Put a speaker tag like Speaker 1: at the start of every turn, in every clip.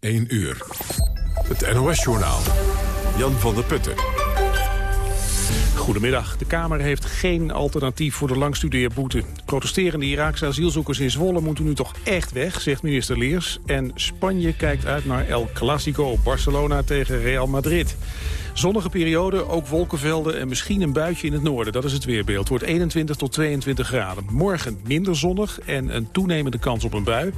Speaker 1: 1 uur. Het NOS-journaal. Jan van der Putten.
Speaker 2: Goedemiddag. De Kamer heeft geen alternatief voor de langstudeerboete. Protesterende Iraakse asielzoekers in Zwolle moeten nu toch echt weg, zegt minister Leers. En Spanje kijkt uit naar El Clasico, Barcelona tegen Real Madrid. Zonnige periode, ook wolkenvelden en misschien een buitje in het noorden. Dat is het weerbeeld. Wordt 21 tot 22 graden. Morgen minder zonnig en een toenemende kans op een bui.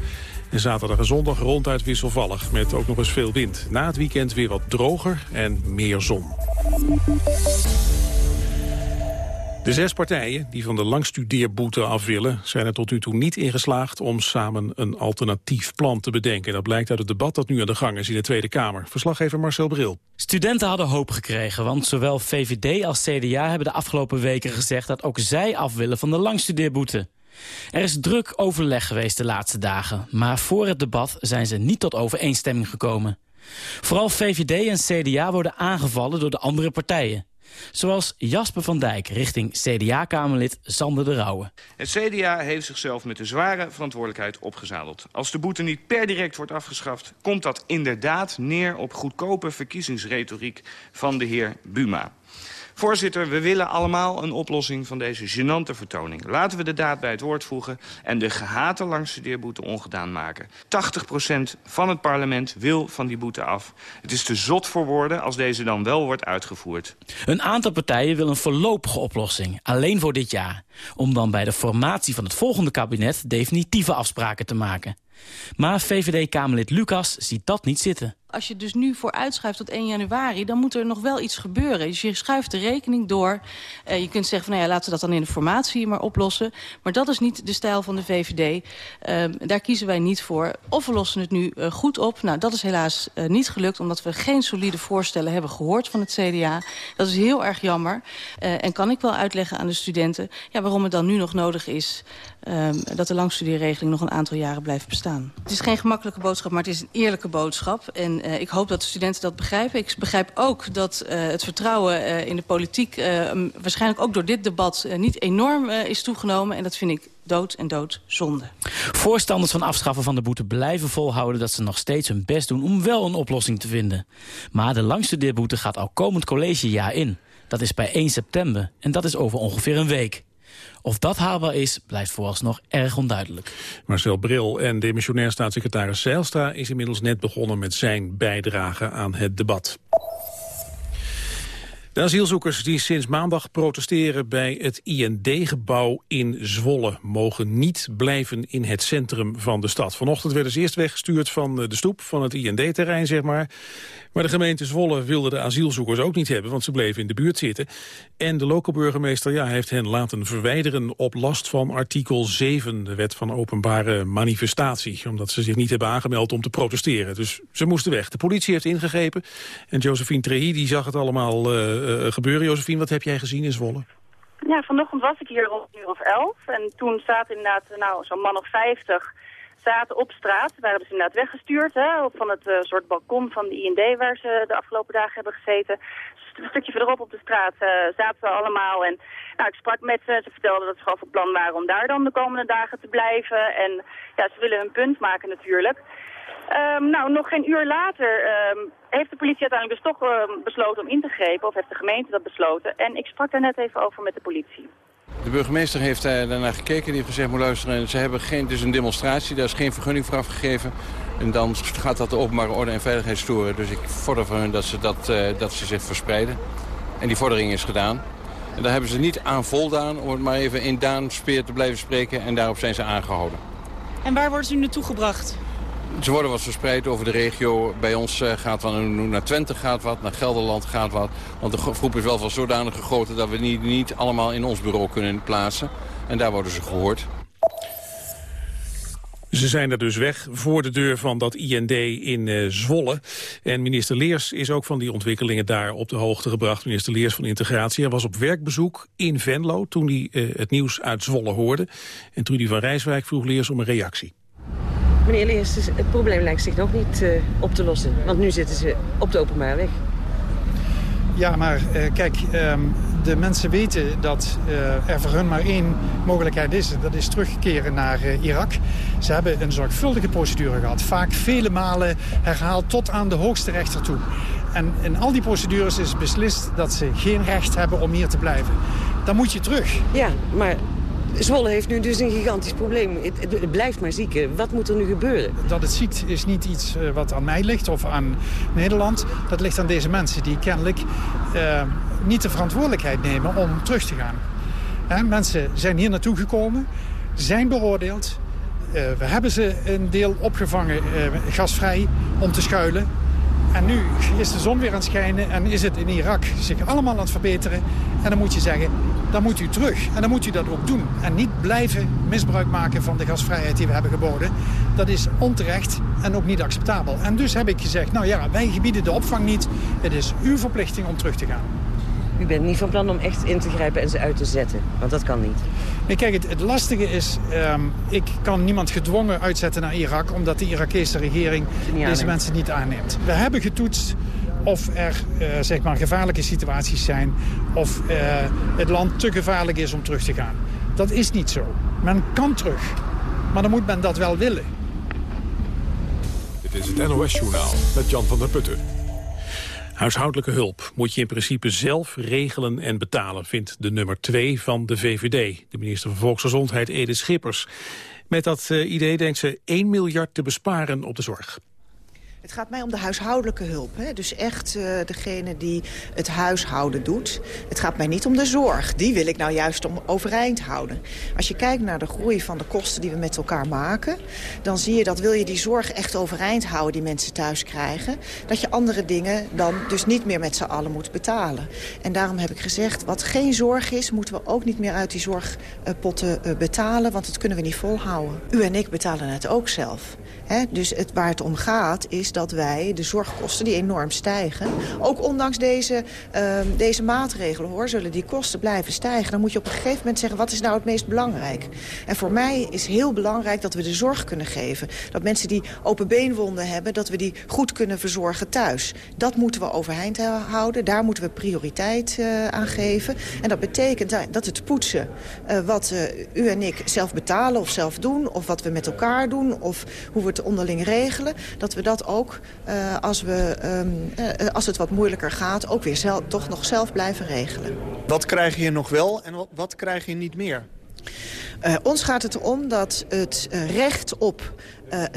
Speaker 2: En zaterdag en zondag ronduit wisselvallig, met ook nog eens veel wind. Na het weekend weer wat droger en meer zon. De zes partijen die van de langstudeerboete af willen... zijn er tot nu toe niet ingeslaagd om samen een alternatief plan te bedenken. Dat blijkt uit het debat dat nu aan de gang is in de Tweede Kamer. Verslaggever Marcel Bril.
Speaker 3: Studenten hadden hoop gekregen, want zowel VVD als CDA... hebben de afgelopen weken gezegd dat ook zij af willen van de langstudeerboete. Er is druk overleg geweest de laatste dagen, maar voor het debat zijn ze niet tot overeenstemming gekomen. Vooral VVD en CDA worden aangevallen door de andere partijen. Zoals Jasper van Dijk richting CDA-kamerlid Sander de Rauwe.
Speaker 4: Het CDA heeft zichzelf met een zware verantwoordelijkheid opgezadeld. Als de boete niet per direct wordt afgeschaft... komt dat inderdaad neer op goedkope verkiezingsretoriek van de heer Buma. Voorzitter, we willen allemaal een oplossing van deze gênante vertoning. Laten we de daad bij het woord voegen en de gehate langstudeerboete ongedaan maken. 80% van het parlement wil van die boete af. Het is te zot voor woorden als deze dan wel wordt uitgevoerd.
Speaker 3: Een aantal partijen wil een voorlopige oplossing, alleen voor dit jaar. Om dan bij de formatie van het volgende kabinet definitieve afspraken te maken. Maar VVD-Kamerlid Lucas ziet dat niet zitten
Speaker 5: als je dus nu voor uitschuift tot 1 januari... dan moet er nog wel iets gebeuren. Dus je schuift de rekening door. Uh, je kunt zeggen van, nou ja, laten we dat dan in de formatie maar oplossen. Maar dat is niet de stijl van de VVD. Uh, daar kiezen wij niet voor. Of we lossen het nu uh, goed op. Nou, dat is helaas uh, niet gelukt... omdat we geen solide voorstellen hebben gehoord van het CDA. Dat is heel erg jammer. En kan ik wel uitleggen aan de studenten... Ja, waarom het dan nu nog nodig is... Um, dat de langstudieregeling nog een aantal jaren blijft bestaan. Het is geen gemakkelijke boodschap, maar het is een eerlijke boodschap. En uh, ik hoop dat de studenten dat begrijpen. Ik begrijp ook dat uh, het vertrouwen uh, in de politiek... Waarschijnlijk ook door dit debat niet enorm is toegenomen. En dat vind ik dood en dood zonde.
Speaker 3: Voorstanders van afschaffen van de boete blijven volhouden... dat ze nog steeds hun best doen om wel een oplossing te vinden. Maar de langstudeerboete gaat al komend collegejaar in. Dat is bij 1 september en dat is over ongeveer een week. Of dat haalbaar is, blijft vooralsnog erg onduidelijk.
Speaker 2: Marcel Bril en demissionair staatssecretaris Zijlstra... is inmiddels net begonnen met zijn bijdrage aan het debat. De asielzoekers die sinds maandag protesteren bij het IND-gebouw in Zwolle... mogen niet blijven in het centrum van de stad. Vanochtend werden ze eerst weggestuurd van de stoep van het IND-terrein, zeg maar. Maar de gemeente Zwolle wilde de asielzoekers ook niet hebben... want ze bleven in de buurt zitten. En de lokale burgemeester ja, heeft hen laten verwijderen... op last van artikel 7, de wet van openbare manifestatie. Omdat ze zich niet hebben aangemeld om te protesteren. Dus ze moesten weg. De politie heeft ingegrepen. En Josephine Trehi die zag het allemaal uh, gebeuren. Josephine, wat heb jij gezien in Zwolle?
Speaker 6: Ja, vanochtend was ik hier rond een uur of elf. En toen zaten inderdaad nou, zo'n man of vijftig zaten op straat. Ze waren dus inderdaad weggestuurd hè, van het uh, soort balkon van de IND waar ze de afgelopen dagen hebben gezeten. Dus een stukje verderop op de straat zaten we allemaal. En nou, ik sprak met ze. Ze vertelden dat ze gewoon van plan waren om daar dan de komende dagen te blijven. En ja, ze willen hun punt maken natuurlijk. Um, nou, nog geen uur later um, heeft de politie uiteindelijk dus toch uh, besloten om in te grijpen. Of heeft de gemeente dat besloten. En ik sprak daar net even over met de politie.
Speaker 7: De burgemeester heeft uh, daarnaar gekeken. Die heeft gezegd, moet luisteren, ze hebben geen, dus een demonstratie. Daar is geen vergunning voor afgegeven. En dan gaat dat de openbare orde en veiligheid storen. Dus ik vorder van hun dat ze, dat, uh, dat ze zich verspreiden. En die vordering is gedaan. En daar hebben ze niet aan voldaan, om het maar even in Daan speer te blijven spreken. En daarop zijn ze aangehouden.
Speaker 8: En waar worden ze nu naartoe gebracht?
Speaker 7: Ze worden wat verspreid over de regio. Bij ons uh, gaat wat, naar Twente gaat wat, naar Gelderland gaat wat. Want de groep is wel van zodanige grootte dat we niet, niet allemaal in ons bureau kunnen plaatsen. En daar worden ze gehoord.
Speaker 2: Ze zijn er dus weg voor de deur van dat IND in uh, Zwolle. En minister Leers is ook van die ontwikkelingen daar op de hoogte gebracht. Minister Leers van Integratie. Hij was op werkbezoek in Venlo toen hij uh, het nieuws uit Zwolle hoorde. En Trudy van Rijswijk vroeg Leers om een reactie.
Speaker 9: Meneer Leers, het probleem lijkt zich nog niet uh, op te lossen. Want nu zitten ze op de openbare weg.
Speaker 10: Ja, maar uh, kijk, um, de mensen weten dat uh, er voor hun maar één mogelijkheid is. Dat is terugkeren naar uh, Irak. Ze hebben een zorgvuldige procedure gehad. Vaak vele malen herhaald tot aan de hoogste rechter toe. En in al die procedures is beslist dat ze geen recht hebben om hier te blijven. Dan moet je terug.
Speaker 9: Ja, maar Zwolle heeft nu dus een gigantisch probleem. Het, blijft maar zieken. Wat moet er nu gebeuren?
Speaker 10: Dat het ziekt is niet iets uh, wat aan mij ligt of aan Nederland. Dat ligt aan deze mensen die kennelijk uh, niet de verantwoordelijkheid nemen om terug te gaan. Hè, mensen zijn hier naartoe gekomen, zijn beoordeeld. Uh, we hebben ze een deel opgevangen gasvrij om te schuilen. En nu is de zon weer aan het schijnen en is het in Irak zich allemaal aan het verbeteren. En dan moet je zeggen, dan moet u terug. En dan moet u dat ook doen. En niet blijven misbruik maken van de gasvrijheid die we hebben geboden. Dat is onterecht en ook niet acceptabel. En dus heb ik gezegd, nou ja, wij gebieden de opvang niet. Het is uw verplichting om terug te gaan.
Speaker 9: U bent niet van plan om echt in te grijpen en ze uit te zetten? Want dat kan niet.
Speaker 10: Nee, kijk, het, het lastige is... Um, ik kan niemand gedwongen uitzetten naar Irak... omdat de Irakese regering deze mensen niet aanneemt. We hebben getoetst of er uh, zeg maar gevaarlijke situaties zijn... of uh, het land te gevaarlijk is om terug te gaan. Dat is niet zo. Men kan terug. Maar dan moet men dat wel willen.
Speaker 1: Dit is het NOS Journaal met Jan van der Putten.
Speaker 2: Huishoudelijke hulp moet je in principe zelf regelen en betalen, vindt de nummer 2 van de VVD. De minister van Volksgezondheid Edith Schippers. Met dat uh, idee denkt ze 1 miljard te besparen op de zorg.
Speaker 11: Het gaat mij om de huishoudelijke hulp. Hè? Dus echt uh, degene die het huishouden doet. Het gaat mij niet om de zorg. Die wil ik nou juist om overeind houden. Als je kijkt naar de groei van de kosten die we met elkaar maken... dan zie je dat wil je die zorg echt overeind houden die mensen thuis krijgen... dat je andere dingen dan dus niet meer met z'n allen moet betalen. En daarom heb ik gezegd, wat geen zorg is... moeten we ook niet meer uit die zorgpotten uh, betalen... want dat kunnen we niet volhouden. U en ik betalen het ook zelf. Dus het, waar het om gaat is dat wij de zorgkosten die enorm stijgen... ook ondanks deze, uh, deze maatregelen hoor, zullen die kosten blijven stijgen. Dan moet je op een gegeven moment zeggen, wat is nou het meest belangrijk? En voor mij is heel belangrijk dat we de zorg kunnen geven. Dat mensen die open beenwonden hebben, dat we die goed kunnen verzorgen thuis. Dat moeten we overeind houden, daar moeten we prioriteit uh, aan geven. En dat betekent dat het poetsen, uh, wat uh, u en ik zelf betalen of zelf doen... of wat we met elkaar doen, of hoe we het onderling regelen... dat we dat ook uh, als, we, um, uh, als het wat moeilijker gaat, ook weer zelf, toch nog zelf blijven regelen.
Speaker 12: Wat krijg je nog wel en wat, wat krijg je niet meer?
Speaker 11: Uh, ons gaat het erom dat het recht op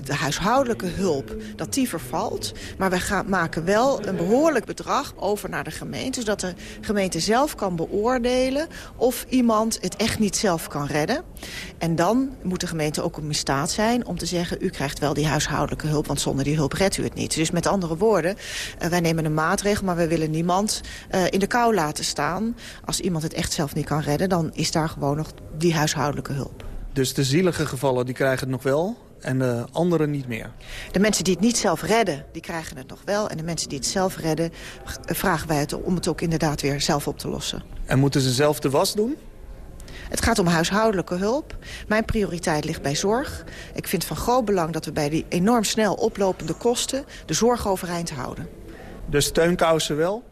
Speaker 11: de huishoudelijke hulp, dat die vervalt. Maar we gaan, maken wel een behoorlijk bedrag over naar de gemeente... zodat de gemeente zelf kan beoordelen of iemand het echt niet zelf kan redden. En dan moet de gemeente ook in staat zijn om te zeggen... u krijgt wel die huishoudelijke hulp, want zonder die hulp redt u het niet. Dus met andere woorden, uh, wij nemen een maatregel... maar we willen niemand uh, in de kou laten staan. Als iemand het echt zelf niet kan redden... dan is daar gewoon nog die huishoudelijke hulp.
Speaker 12: Dus de zielige gevallen die krijgen het nog wel? En de anderen niet meer.
Speaker 11: De mensen die het niet zelf redden, die krijgen het nog wel. En de mensen die het zelf redden, vragen wij het om het ook inderdaad weer zelf op te lossen.
Speaker 12: En moeten ze zelf de was doen?
Speaker 11: Het gaat om huishoudelijke hulp. Mijn prioriteit ligt bij zorg. Ik vind van groot belang dat we bij die enorm snel oplopende kosten... de zorg overeind houden.
Speaker 12: De steunkousen wel?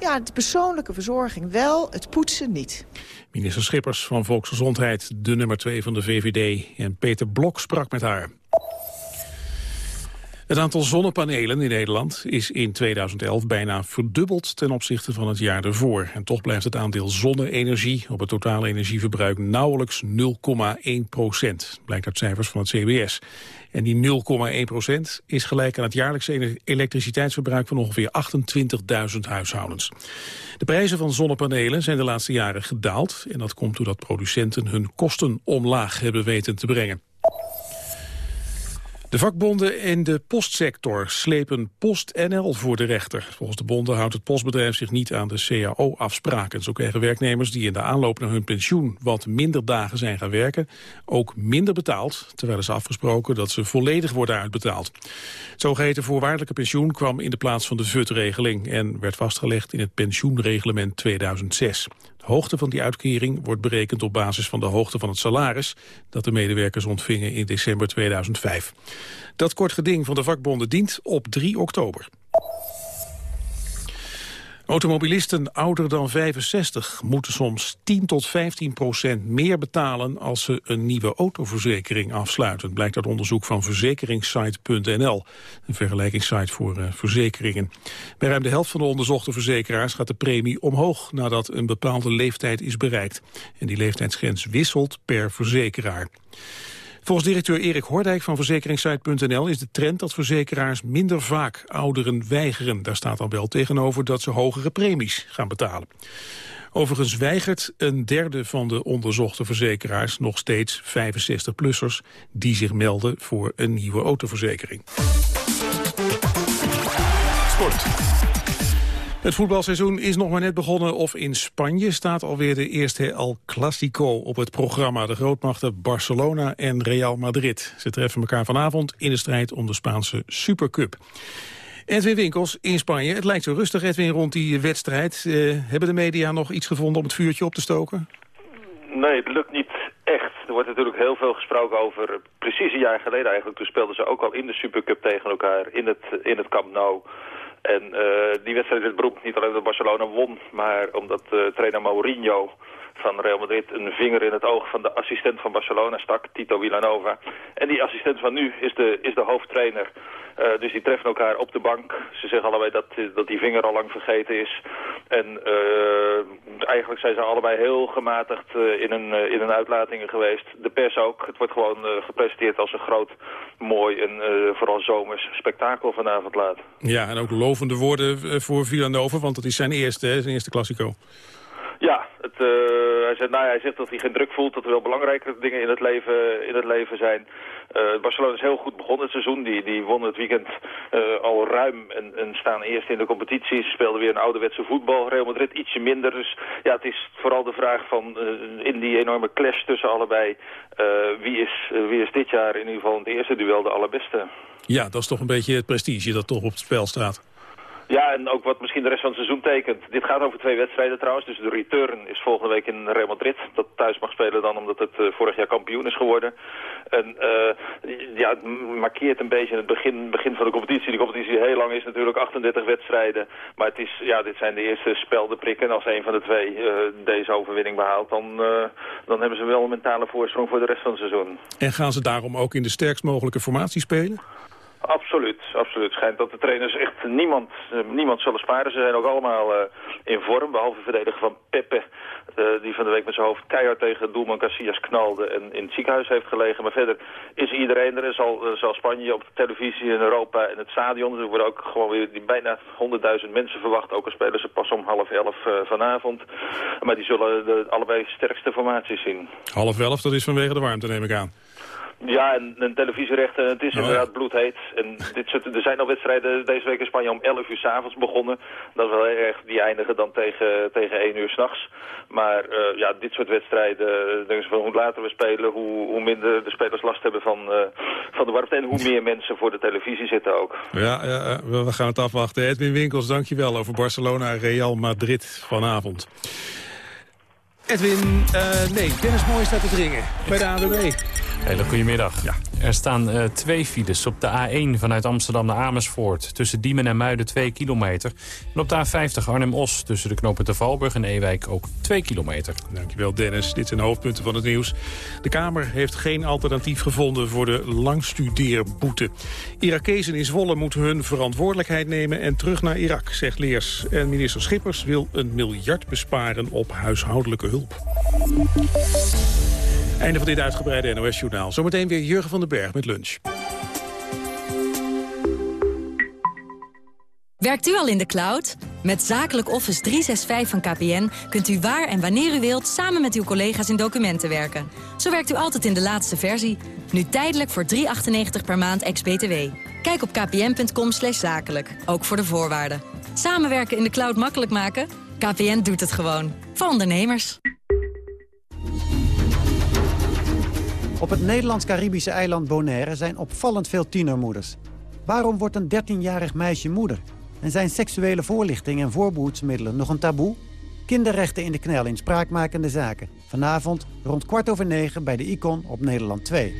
Speaker 11: Ja, de persoonlijke verzorging wel, het poetsen niet.
Speaker 2: Minister Schippers van Volksgezondheid, de nummer 2 van de VVD. En Peter Blok sprak met haar. Het aantal zonnepanelen in Nederland is in 2011 bijna verdubbeld ten opzichte van het jaar ervoor. En toch blijft het aandeel zonne-energie op het totale energieverbruik nauwelijks 0,1 procent. Blijkt uit cijfers van het CBS. En die 0,1 procent is gelijk aan het jaarlijkse elektriciteitsverbruik van ongeveer 28.000 huishoudens. De prijzen van zonnepanelen zijn de laatste jaren gedaald. En dat komt doordat producenten hun kosten omlaag hebben weten te brengen. De vakbonden in de postsector slepen PostNL voor de rechter. Volgens de bonden houdt het postbedrijf zich niet aan de CAO-afspraken. Zo krijgen werknemers die in de aanloop naar hun pensioen wat minder dagen zijn gaan werken, ook minder betaald, terwijl is afgesproken dat ze volledig worden uitbetaald. Het zogeheten voorwaardelijke pensioen kwam in de plaats van de VUT-regeling en werd vastgelegd in het pensioenreglement 2006 hoogte van die uitkering wordt berekend op basis van de hoogte van het salaris... dat de medewerkers ontvingen in december 2005. Dat kort geding van de vakbonden dient op 3 oktober. Automobilisten ouder dan 65 moeten soms 10 tot 15 procent meer betalen als ze een nieuwe autoverzekering afsluiten. Blijkt uit onderzoek van verzekeringssite.nl, een vergelijkingssite voor uh, verzekeringen. Bij ruim de helft van de onderzochte verzekeraars gaat de premie omhoog nadat een bepaalde leeftijd is bereikt. En die leeftijdsgrens wisselt per verzekeraar. Volgens directeur Erik Hordijk van verzekeringssite.nl is de trend dat verzekeraars minder vaak ouderen weigeren. Daar staat dan wel tegenover dat ze hogere premies gaan betalen. Overigens weigert een derde van de onderzochte verzekeraars nog steeds 65-plussers die zich melden voor een nieuwe autoverzekering. Sport. Het voetbalseizoen is nog maar net begonnen of in Spanje staat alweer de eerste El Clasico op het programma. De grootmachten Barcelona en Real Madrid. Ze treffen elkaar vanavond in de strijd om de Spaanse Supercup. Edwin Winkels in Spanje. Het lijkt zo rustig, Edwin, rond die wedstrijd. Uh, hebben de media nog iets gevonden om het vuurtje op te stoken?
Speaker 13: Nee, het lukt niet echt. Er wordt natuurlijk heel veel gesproken over... Precies een jaar geleden eigenlijk, toen speelden ze ook al in de Supercup tegen elkaar... in het, in het Camp Nou... En uh, die wedstrijd werd beroemd niet alleen omdat Barcelona won, maar omdat uh, trainer Mourinho van Real Madrid een vinger in het oog van de assistent van Barcelona stak, Tito Villanova. En die assistent van nu is de, is de hoofdtrainer. Uh, dus die treffen elkaar op de bank. Ze zeggen allebei dat, dat die vinger al lang vergeten is. En uh, eigenlijk zijn ze allebei heel gematigd in, een, in een uitlatingen geweest. De pers ook. Het wordt gewoon gepresenteerd als een groot, mooi en vooral zomers spektakel vanavond laat.
Speaker 2: Ja, en ook lovende woorden voor Villanova, want dat is zijn eerste, zijn eerste klassico.
Speaker 13: Uh, hij, zegt, nou hij zegt dat hij geen druk voelt, dat er wel belangrijke dingen in het leven, in het leven zijn. Uh, Barcelona is heel goed begonnen het seizoen. Die, die won het weekend uh, al ruim en, en staan eerst in de competitie. Ze speelden weer een ouderwetse voetbal. Real Madrid ietsje minder. Dus ja, het is vooral de vraag van in die enorme clash tussen allebei. wie, is, wie is dit jaar in ieder geval het eerste duel de allerbeste?
Speaker 2: Ja, dat is toch een beetje het prestige dat toch op het spel staat.
Speaker 13: Ja, en ook wat misschien de rest van het seizoen tekent. Dit gaat over twee wedstrijden trouwens. Dus de return is volgende week in Real Madrid. Dat thuis mag spelen dan omdat het uh, vorig jaar kampioen is geworden. En uh, ja, het markeert een beetje het begin, begin van de competitie. Die competitie heel lang is natuurlijk 38 wedstrijden. Maar het is, ja, dit zijn de eerste speldenprikken. En als een van de twee uh, deze overwinning behaalt, dan, dan hebben ze wel een mentale voorsprong voor de rest van het seizoen.
Speaker 2: En gaan ze daarom ook in de sterkst mogelijke formatie spelen?
Speaker 13: Absoluut, absoluut. Schijnt dat de trainers echt niemand, uh, niemand zullen sparen. Ze zijn ook allemaal uh, in vorm, behalve verdediger van Pepe... Uh, die van de week met zijn hoofd keihard tegen doelman Casillas knalde... en in het ziekenhuis heeft gelegen. Maar verder is iedereen er. Zal, zal Spanje op de televisie in Europa en het stadion. Er worden ook gewoon weer die bijna 100.000 mensen verwacht. Ook al spelen ze pas om half elf vanavond. Maar die zullen de allebei sterkste formaties zien.
Speaker 2: Half elf, dat is vanwege de warmte, neem ik aan.
Speaker 13: Ja, en, en televisierechten, het is oh, inderdaad bloedheet. En dit soort, er zijn al wedstrijden deze week in Spanje om 11 uur s'avonds begonnen. Dat is wel erg, die eindigen dan tegen, tegen 1 uur s'nachts. Maar uh, ja, dit soort wedstrijden, denk van hoe later we spelen, hoe, hoe minder de spelers last hebben van, uh, van de warmte. En hoe meer mensen voor de televisie zitten ook.
Speaker 2: Ja, ja we gaan het afwachten. Edwin Winkels, dankjewel over Barcelona Real Madrid vanavond. Edwin, uh, nee, Dennis Mooi staat te dringen bij de AWB.
Speaker 14: Hele goedemiddag. Ja. Er staan uh, twee files op de A1 vanuit Amsterdam naar Amersfoort. Tussen Diemen en Muiden 2 kilometer. En op de A50 Arnhem-Os tussen de knopen de Valburg en Ewijk ook 2 kilometer.
Speaker 2: Dankjewel Dennis. Dit zijn de hoofdpunten van het nieuws. De Kamer heeft geen alternatief gevonden voor de langstudeerboete. Irakezen in Zwolle moeten hun verantwoordelijkheid nemen en terug naar Irak, zegt Leers. En minister Schippers wil een miljard besparen op huishoudelijke hulp. Einde van dit uitgebreide NOS-journaal. Zometeen weer Jurgen van den Berg met lunch.
Speaker 15: Werkt u al in de cloud? Met Zakelijk Office 365 van KPN kunt u waar en wanneer u wilt... samen met uw collega's in documenten werken. Zo werkt u altijd in de laatste versie. Nu tijdelijk voor 3,98 per maand ex-BTW. Kijk op kpn.com zakelijk, ook voor de voorwaarden. Samenwerken in de cloud makkelijk maken? KPN doet het gewoon. Voor ondernemers.
Speaker 16: Op het Nederlands-Caribische eiland Bonaire zijn opvallend veel tienermoeders. Waarom wordt een 13-jarig meisje moeder? En zijn seksuele voorlichting en voorbehoedsmiddelen nog een taboe? Kinderrechten in de knel in spraakmakende zaken. Vanavond rond kwart over negen bij de Icon op Nederland 2.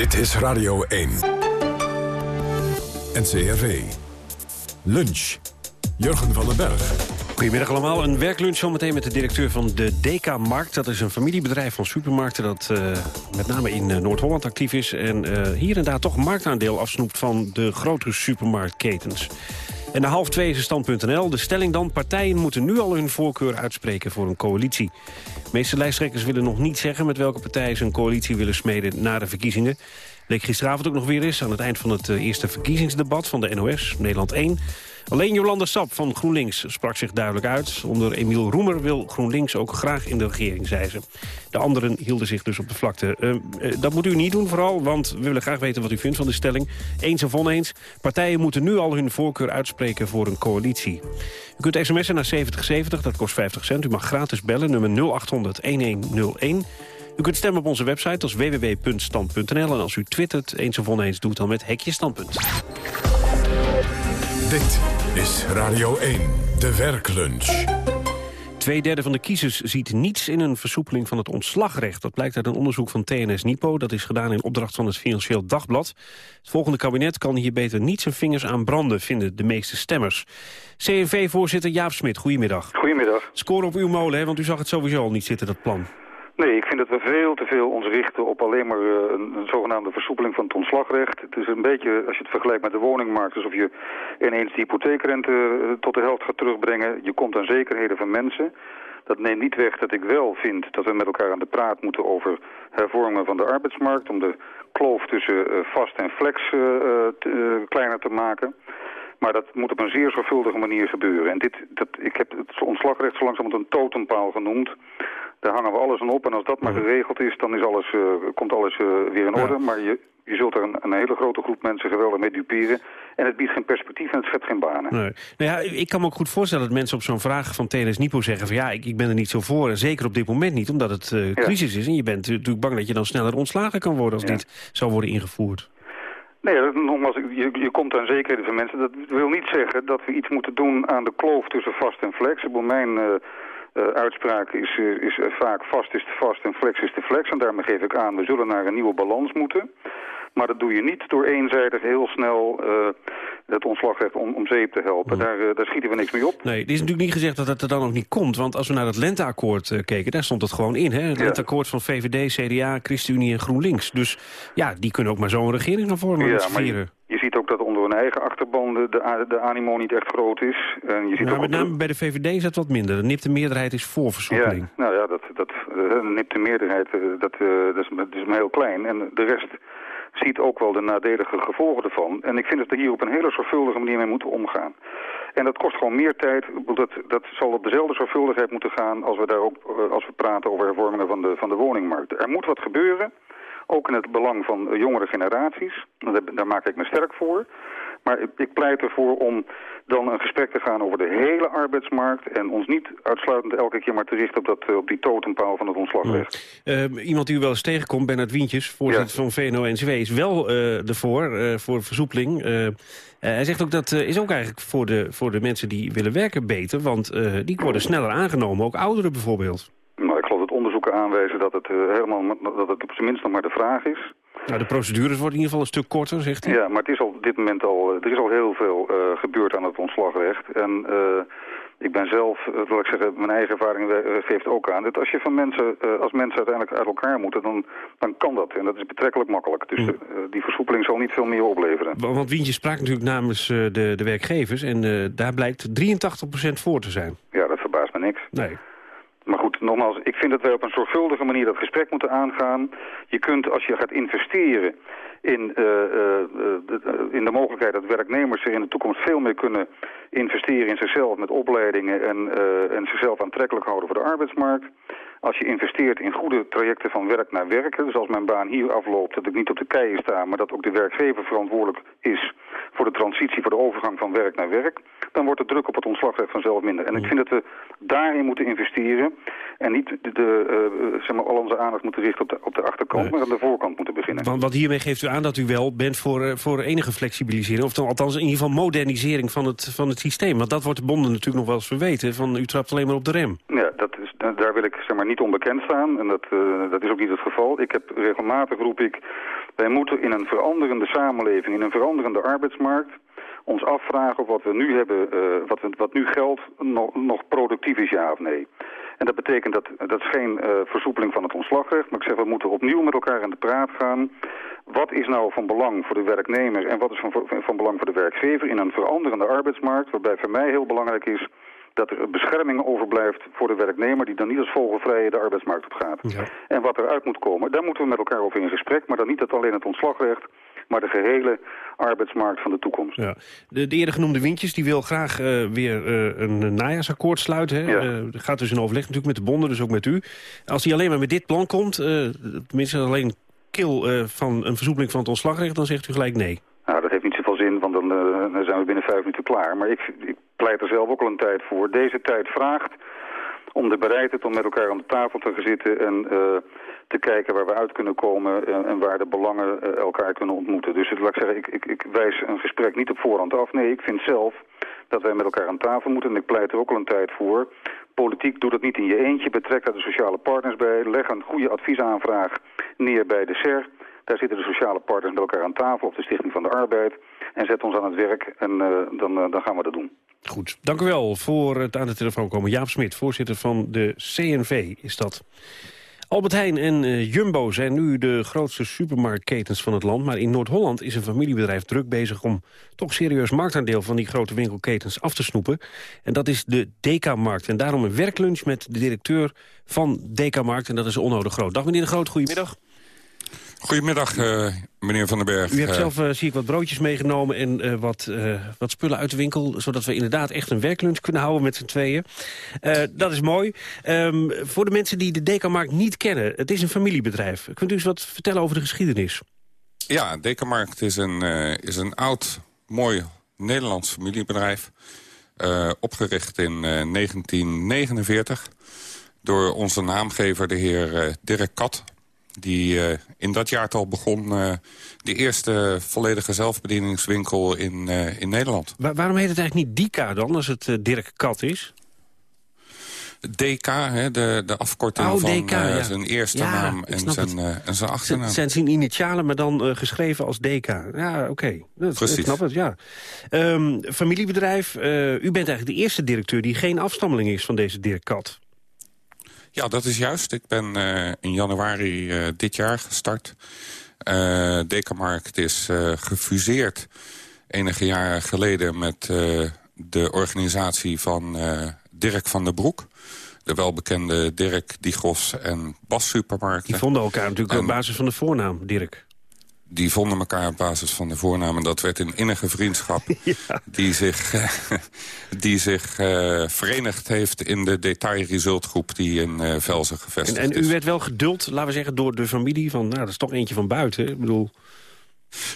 Speaker 1: Dit is Radio 1. NCRV. Lunch. Jurgen van den Berg.
Speaker 17: Goedemiddag allemaal. Een werklunch zometeen met de directeur van de DK Markt. Dat is een familiebedrijf van supermarkten dat uh, met name in uh, Noord-Holland actief is... en uh, hier en daar toch marktaandeel afsnoept van de grotere supermarktketens. En de half twee is stand.nl. De stelling dan, partijen moeten nu al hun voorkeur uitspreken voor een coalitie. De meeste lijsttrekkers willen nog niet zeggen met welke partijen ze een coalitie willen smeden na de verkiezingen. Leek gisteravond ook nog weer eens aan het eind van het eerste verkiezingsdebat van de NOS, Nederland 1... Alleen Jolanda Sap van GroenLinks sprak zich duidelijk uit. Onder Emiel Roemer wil GroenLinks ook graag in de regering, zei ze. De anderen hielden zich dus op de vlakte. Uh, uh, dat moet u niet doen vooral, want we willen graag weten wat u vindt van de stelling. Eens of oneens, partijen moeten nu al hun voorkeur uitspreken voor een coalitie. U kunt sms'en naar 7070, dat kost 50 cent. U mag gratis bellen, nummer 0800-1101. U kunt stemmen op onze website als www.stand.nl. En als u twittert, eens of oneens, doet dan met hekje standpunt.
Speaker 1: Dit is Radio 1, de werklunch.
Speaker 17: Tweederde van de kiezers ziet niets in een versoepeling van het ontslagrecht. Dat blijkt uit een onderzoek van TNS Nipo. Dat is gedaan in opdracht van het Financieel Dagblad. Het volgende kabinet kan hier beter niet zijn vingers aan branden, vinden de meeste stemmers. CNV-voorzitter Jaap Smit, goedemiddag.
Speaker 18: Goedemiddag.
Speaker 17: Score op uw molen, hè, want u zag het sowieso al niet zitten, dat plan.
Speaker 18: Nee, ik vind dat we veel te veel ons richten op alleen maar uh, een, zogenaamde versoepeling van het ontslagrecht. Het is een beetje, als je het vergelijkt met de woningmarkt, alsof je ineens de hypotheekrente uh, tot de helft gaat terugbrengen. Je komt aan zekerheden van mensen. Dat neemt niet weg dat ik wel vind dat we met elkaar aan de praat moeten over hervormingen van de arbeidsmarkt. Om de kloof tussen uh, vast en flex kleiner te maken. Maar dat moet op een zeer zorgvuldige manier gebeuren. En dit, dat, ik heb het ontslagrecht zo langzamerhand een totempaal genoemd. Daar hangen we alles aan op. En als dat maar geregeld is, dan is alles, uh, komt alles uh, weer in orde. Maar je, je zult er een, een, hele grote groep mensen geweldig mee duperen. En het biedt geen perspectief en het schept geen banen.
Speaker 17: Nee. Nou ja, ik kan me ook goed voorstellen dat mensen op zo'n vraag van TNS Nipo zeggen... van ja, ik, ik ben er niet zo voor. En zeker op dit moment niet, omdat het uh, crisis is. En je bent natuurlijk bang dat je dan sneller ontslagen kan worden... als ja. dit zou worden ingevoerd.
Speaker 18: Nee, nogmaals, je, je komt aan zekerheden van mensen. Dat wil niet zeggen dat we iets moeten doen aan de kloof tussen vast en flex. Op mijn uh, uh, uitspraak is, uh, is uh, vaak vast is te vast en flex is te flex. En daarmee geef ik aan, we zullen naar een nieuwe balans moeten. Maar dat doe je niet door eenzijdig heel snel uh, het ontslagrecht om, om zeep te helpen. Mm. Daar, uh, daar schieten we niks mee op.
Speaker 17: Nee, het is natuurlijk niet gezegd dat het er dan ook niet komt. Want als we naar het lenteakkoord uh, keken, daar stond het gewoon in. Hè? Het ja. lenteakkoord van VVD, CDA, ChristenUnie en GroenLinks. Dus ja, die kunnen ook maar zo een regering gaan vormen
Speaker 18: ja,
Speaker 17: met
Speaker 18: vieren. Je, ziet ook dat onder hun eigen achterban de, de, de animo niet echt groot is. En je ziet
Speaker 17: nou,
Speaker 18: ook
Speaker 17: met name bij de VVD is dat wat minder. De nipte meerderheid is voor versoepeling.
Speaker 18: Ja, nou ja, dat, dat, de nipte meerderheid dat, dat, is, dat is maar heel klein. En de rest ziet ook wel de nadelige gevolgen ervan. En ik vind dat we hier op een hele zorgvuldige manier mee moeten omgaan. En dat kost gewoon meer tijd. Dat, dat zal op dezelfde zorgvuldigheid moeten gaan als we, daar ook, als we praten over hervormingen van de, van de woningmarkt. Er moet wat gebeuren, ook in het belang van jongere generaties. Daar maak ik me sterk voor. Maar ik pleit ervoor om dan een gesprek te gaan over de hele arbeidsmarkt... en ons niet uitsluitend elke keer maar te richten op, dat, op die totempaal van het ontslagrecht.
Speaker 17: Ja. Uh, iemand die u wel eens tegenkomt, Bernard Wientjes, voorzitter ja. van VNO-NCW... is wel uh, ervoor, uh, voor versoepeling. hij zegt ook dat is ook eigenlijk voor de, voor de mensen die willen werken beter... want die worden sneller aangenomen, ook ouderen bijvoorbeeld.
Speaker 18: Nou, ik geloof dat onderzoeken aanwijzen dat het, helemaal, dat het op zijn minst nog maar de vraag is...
Speaker 17: Nou, de procedures worden in ieder geval een stuk korter, zegt hij.
Speaker 18: Ja, maar het is al op dit moment al, er is al heel veel uh, gebeurd aan het ontslagrecht. En uh, ik ben zelf, uh, wil ik zeggen, mijn eigen ervaring geeft ook aan... dat als je van mensen, als mensen uiteindelijk uit elkaar moeten, dan, dan kan dat. En dat is betrekkelijk makkelijk. Dus die versoepeling zal niet veel meer opleveren.
Speaker 17: Want Wientje sprak natuurlijk namens de, de werkgevers... en daar blijkt 83% voor te zijn.
Speaker 18: Ja, dat verbaast me niks.
Speaker 17: Nee.
Speaker 18: Nogmaals, ik vind dat wij op een zorgvuldige manier dat gesprek moeten aangaan. Je kunt, als je gaat investeren in, uh, uh, in de mogelijkheid dat werknemers zich in de toekomst veel meer kunnen investeren in zichzelf met opleidingen en, en zichzelf aantrekkelijk houden voor de arbeidsmarkt. Als je investeert in goede trajecten van werk naar werken, dus als mijn baan hier afloopt, dat ik niet op de keien sta, maar dat ook de werkgever verantwoordelijk is voor de transitie, voor de overgang van werk naar werk, dan wordt de druk op het ontslagrecht vanzelf minder. En ik vind dat we daarin moeten investeren. En niet de, de, uh, zeg maar, al onze aandacht moeten richten op de, op de achterkant, maar aan de voorkant moeten beginnen.
Speaker 17: Want, want hiermee geeft u aan dat u wel bent voor, uh, voor enige flexibilisering... of dan, althans in ieder geval modernisering van het, van het systeem. Want dat wordt de bonden natuurlijk nog wel eens verweten. Van u trapt alleen maar op de rem.
Speaker 18: Ja, dat is, daar wil ik zeg maar, niet onbekend staan. En dat, uh, dat is ook niet het geval. Ik heb regelmatig roep ik... wij moeten in een veranderende samenleving, in een veranderende arbeidsmarkt ons afvragen of wat we nu hebben, uh, wat, wat nu geldt, nog, nog productief is ja of nee. En dat betekent dat, dat is geen uh, versoepeling van het ontslagrecht, maar ik zeg we moeten opnieuw met elkaar in de praat gaan. Wat is nou van belang voor de werknemer en wat is van, van belang voor de werkgever in een veranderende arbeidsmarkt, waarbij voor mij heel belangrijk is dat er bescherming overblijft voor de werknemer... die dan niet als vogelvrije de arbeidsmarkt op gaat. Ja. En wat eruit moet komen, daar moeten we met elkaar over in gesprek... maar dan niet dat alleen het ontslagrecht maar de gehele arbeidsmarkt van de toekomst.
Speaker 17: Ja. De, de eerder genoemde Wintjes die wil graag uh, weer uh, een najaarsakkoord sluiten. Hè? Ja. Uh, gaat dus in overleg natuurlijk met de bonden, dus ook met u. Als hij alleen maar met dit plan komt, tenminste alleen kil van een versoepeling van het ontslagrecht... dan zegt u gelijk nee.
Speaker 18: Nou, dat heeft niet zoveel zin, want dan, dan zijn we binnen vijf minuten klaar. Maar ik, ik pleit er zelf ook al een tijd voor. Deze tijd vraagt om de bereidheid om met elkaar aan de tafel te gaan zitten... en uh, te kijken waar we uit kunnen komen en, waar de belangen uh, elkaar kunnen ontmoeten. Dus laat ik zeggen, ik, ik, ik wijs een gesprek niet op voorhand af. Nee, ik vind zelf dat wij met elkaar aan tafel moeten. En ik pleit er ook al een tijd voor. Politiek doet het niet in je eentje. Betrek daar de sociale partners bij. Leg een goede adviesaanvraag neer bij de SER. Daar zitten de sociale partners met elkaar aan tafel op de Stichting van de Arbeid. En zet ons aan het werk en uh, dan, uh, dan gaan we dat doen.
Speaker 17: Goed, dank u wel voor het aan de telefoon komen. Jaap Smit, voorzitter van de CNV is dat. Albert Heijn en uh, Jumbo zijn nu de grootste supermarktketens van het land. Maar in Noord-Holland is een familiebedrijf druk bezig om toch serieus marktaandeel van die grote winkelketens af te snoepen. En dat is de DK-markt. En daarom een werklunch met de directeur van DK-markt. En dat is Onno de Groot. Dag meneer de Groot, goedemiddag.
Speaker 19: Goedemiddag, uh, meneer Van den Berg.
Speaker 17: U hebt zelf, uh, zie ik, wat broodjes meegenomen en uh, wat, wat spullen uit de winkel... zodat we inderdaad echt een werklunch kunnen houden met z'n tweeën. dat is mooi. Um, voor de mensen die de Dekamarkt niet kennen, het is een familiebedrijf. Kunt u eens wat vertellen over de geschiedenis?
Speaker 19: Ja, Dekamarkt is een, is een oud, mooi Nederlands familiebedrijf. opgericht in 1949 door onze naamgever, de heer Dirk Kat die uh, in dat jaartal begon uh, de eerste volledige zelfbedieningswinkel in, uh, in Nederland.
Speaker 17: Waar, waarom heet het eigenlijk niet Dika dan, als het Dirk Kat is?
Speaker 19: DK, hè, de, de afkorting
Speaker 17: oh,
Speaker 19: van
Speaker 17: DK, ja.
Speaker 19: zijn eerste
Speaker 17: ja,
Speaker 19: naam en zijn, en zijn achternaam.
Speaker 17: Het zijn zijn initialen, maar dan geschreven als DK. Ja, oké. Okay.
Speaker 19: Precies.
Speaker 17: Ik snap het, ja. Um, familiebedrijf, u bent eigenlijk de eerste directeur die geen afstammeling is van deze Dirk Kat.
Speaker 19: Ja, dat is juist. Ik ben uh, in januari uh, dit jaar gestart. Uh, Dekamarkt is gefuseerd enige jaren geleden met de organisatie van Dirk van der Broek. De welbekende Dirk, Digos en Bas supermarkten.
Speaker 17: Die vonden elkaar natuurlijk en, op basis van de voornaam, Dirk
Speaker 19: die vonden elkaar op basis van de voornaam. En dat werd een innige vriendschap ja. die zich, die zich uh, verenigd heeft in de detailresultgroep die in uh, Velzen gevestigd
Speaker 17: en, en
Speaker 19: is.
Speaker 17: u werd wel geduld, laten we zeggen, door de familie van, nou, dat is toch eentje van buiten. Ik bedoel...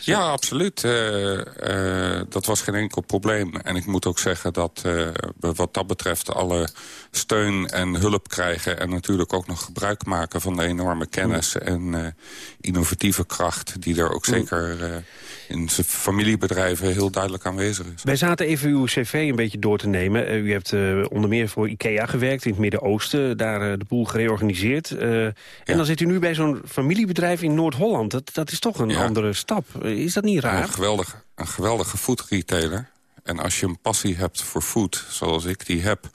Speaker 19: Ja, absoluut. Uh, uh, dat was geen enkel probleem. En ik moet ook zeggen dat uh, wat dat betreft alle steun en hulp krijgen... en natuurlijk ook nog gebruik maken van de enorme kennis en innovatieve kracht... die er ook zeker in familiebedrijven heel duidelijk aanwezig is.
Speaker 17: Wij zaten even uw cv een beetje door te nemen. u hebt onder meer voor IKEA gewerkt in het Midden-Oosten. Daar de boel gereorganiseerd. En ja. dan zit u nu bij zo'n familiebedrijf in Noord-Holland. Dat, dat is toch een ja. andere stap. Is dat niet raar?
Speaker 19: Een geweldige, een geweldige foodretailer. En als je een passie hebt voor food, zoals ik die heb...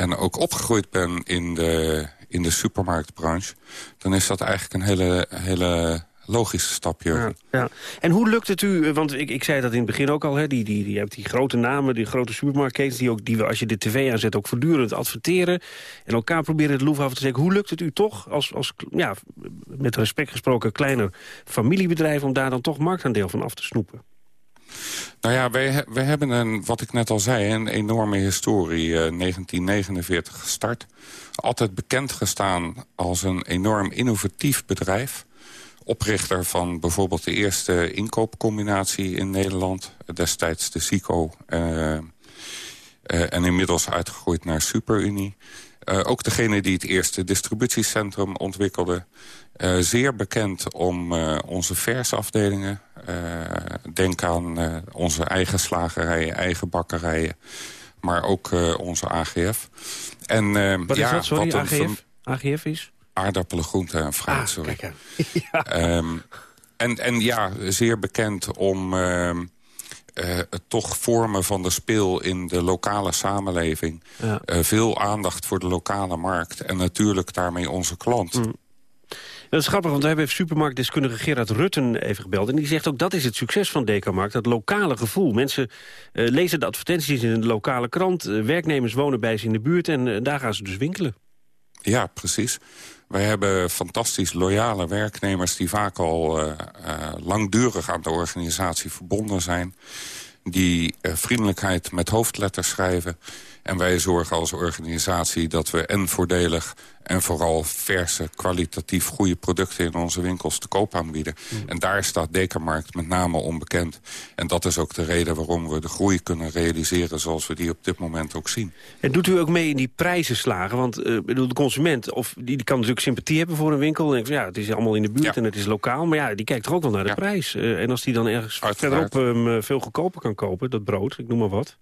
Speaker 19: en ook opgegroeid ben in de, in de supermarktbranche... dan is dat eigenlijk een hele, hele logische stap,
Speaker 17: Ja, ja. En hoe lukt het u, want ik, ik zei dat in het begin ook al... Hè, die, die, die hebt die grote namen, die grote supermarktketens... die, ook, die we als je de tv aanzet ook voortdurend adverteren... en elkaar proberen het loef af te zeggen. Hoe lukt het u toch, als, als ja, met respect gesproken kleiner familiebedrijf... om daar dan toch marktaandeel van af te snoepen?
Speaker 19: Nou ja, wij hebben een, wat ik net al zei, een enorme historie. Uh, 1949 gestart. Altijd bekend gestaan als een enorm innovatief bedrijf oprichter van bijvoorbeeld de eerste inkoopcombinatie in Nederland. Destijds de SICO. Uh, uh, en inmiddels uitgegroeid naar SuperUnie. Ook degene die het eerste distributiecentrum ontwikkelde. zeer bekend om onze versafdelingen. denk aan onze eigen slagerijen, eigen bakkerijen. Maar ook onze AGF.
Speaker 17: En, wat is dat, sorry, AGF? AGF is?
Speaker 19: Aardappelen, groenten en fruit, ah, sorry. Ja. Ehm, en, en ja, zeer bekend om uh, het toch vormen van de speel in de lokale samenleving. Ja. Uh, veel aandacht voor de lokale markt en natuurlijk daarmee onze klant. Mm.
Speaker 17: Dat is grappig, want we hebben supermarktdeskundige Gerard Rutten even gebeld. En die zegt ook dat is het succes van Dekamarkt, dat lokale gevoel. Mensen uh, lezen de advertenties in de lokale krant. werknemers wonen bij ze in de buurt en daar gaan ze dus winkelen.
Speaker 19: Ja, precies. Wij hebben fantastisch loyale werknemers... die vaak al uh, uh, langdurig aan de organisatie verbonden zijn. Die uh, vriendelijkheid met hoofdletters schrijven. En wij zorgen als organisatie dat we en voordelig en vooral verse, kwalitatief goede producten in onze winkels te koop aanbieden. Mm. En daar staat Dekamarkt met name onbekend. En dat is ook de reden waarom we de groei kunnen realiseren zoals we die op dit moment ook zien.
Speaker 17: En doet u ook mee in die prijzenslagen? Want uh, bedoel, de consument of die, die kan natuurlijk sympathie hebben voor een winkel. En denkt van ja, het is allemaal in de buurt en het is lokaal. Maar ja, die kijkt toch ook wel naar de prijs. Uh, en als die dan ergens verderop um, veel goedkoper kan kopen, dat brood, ik noem maar wat...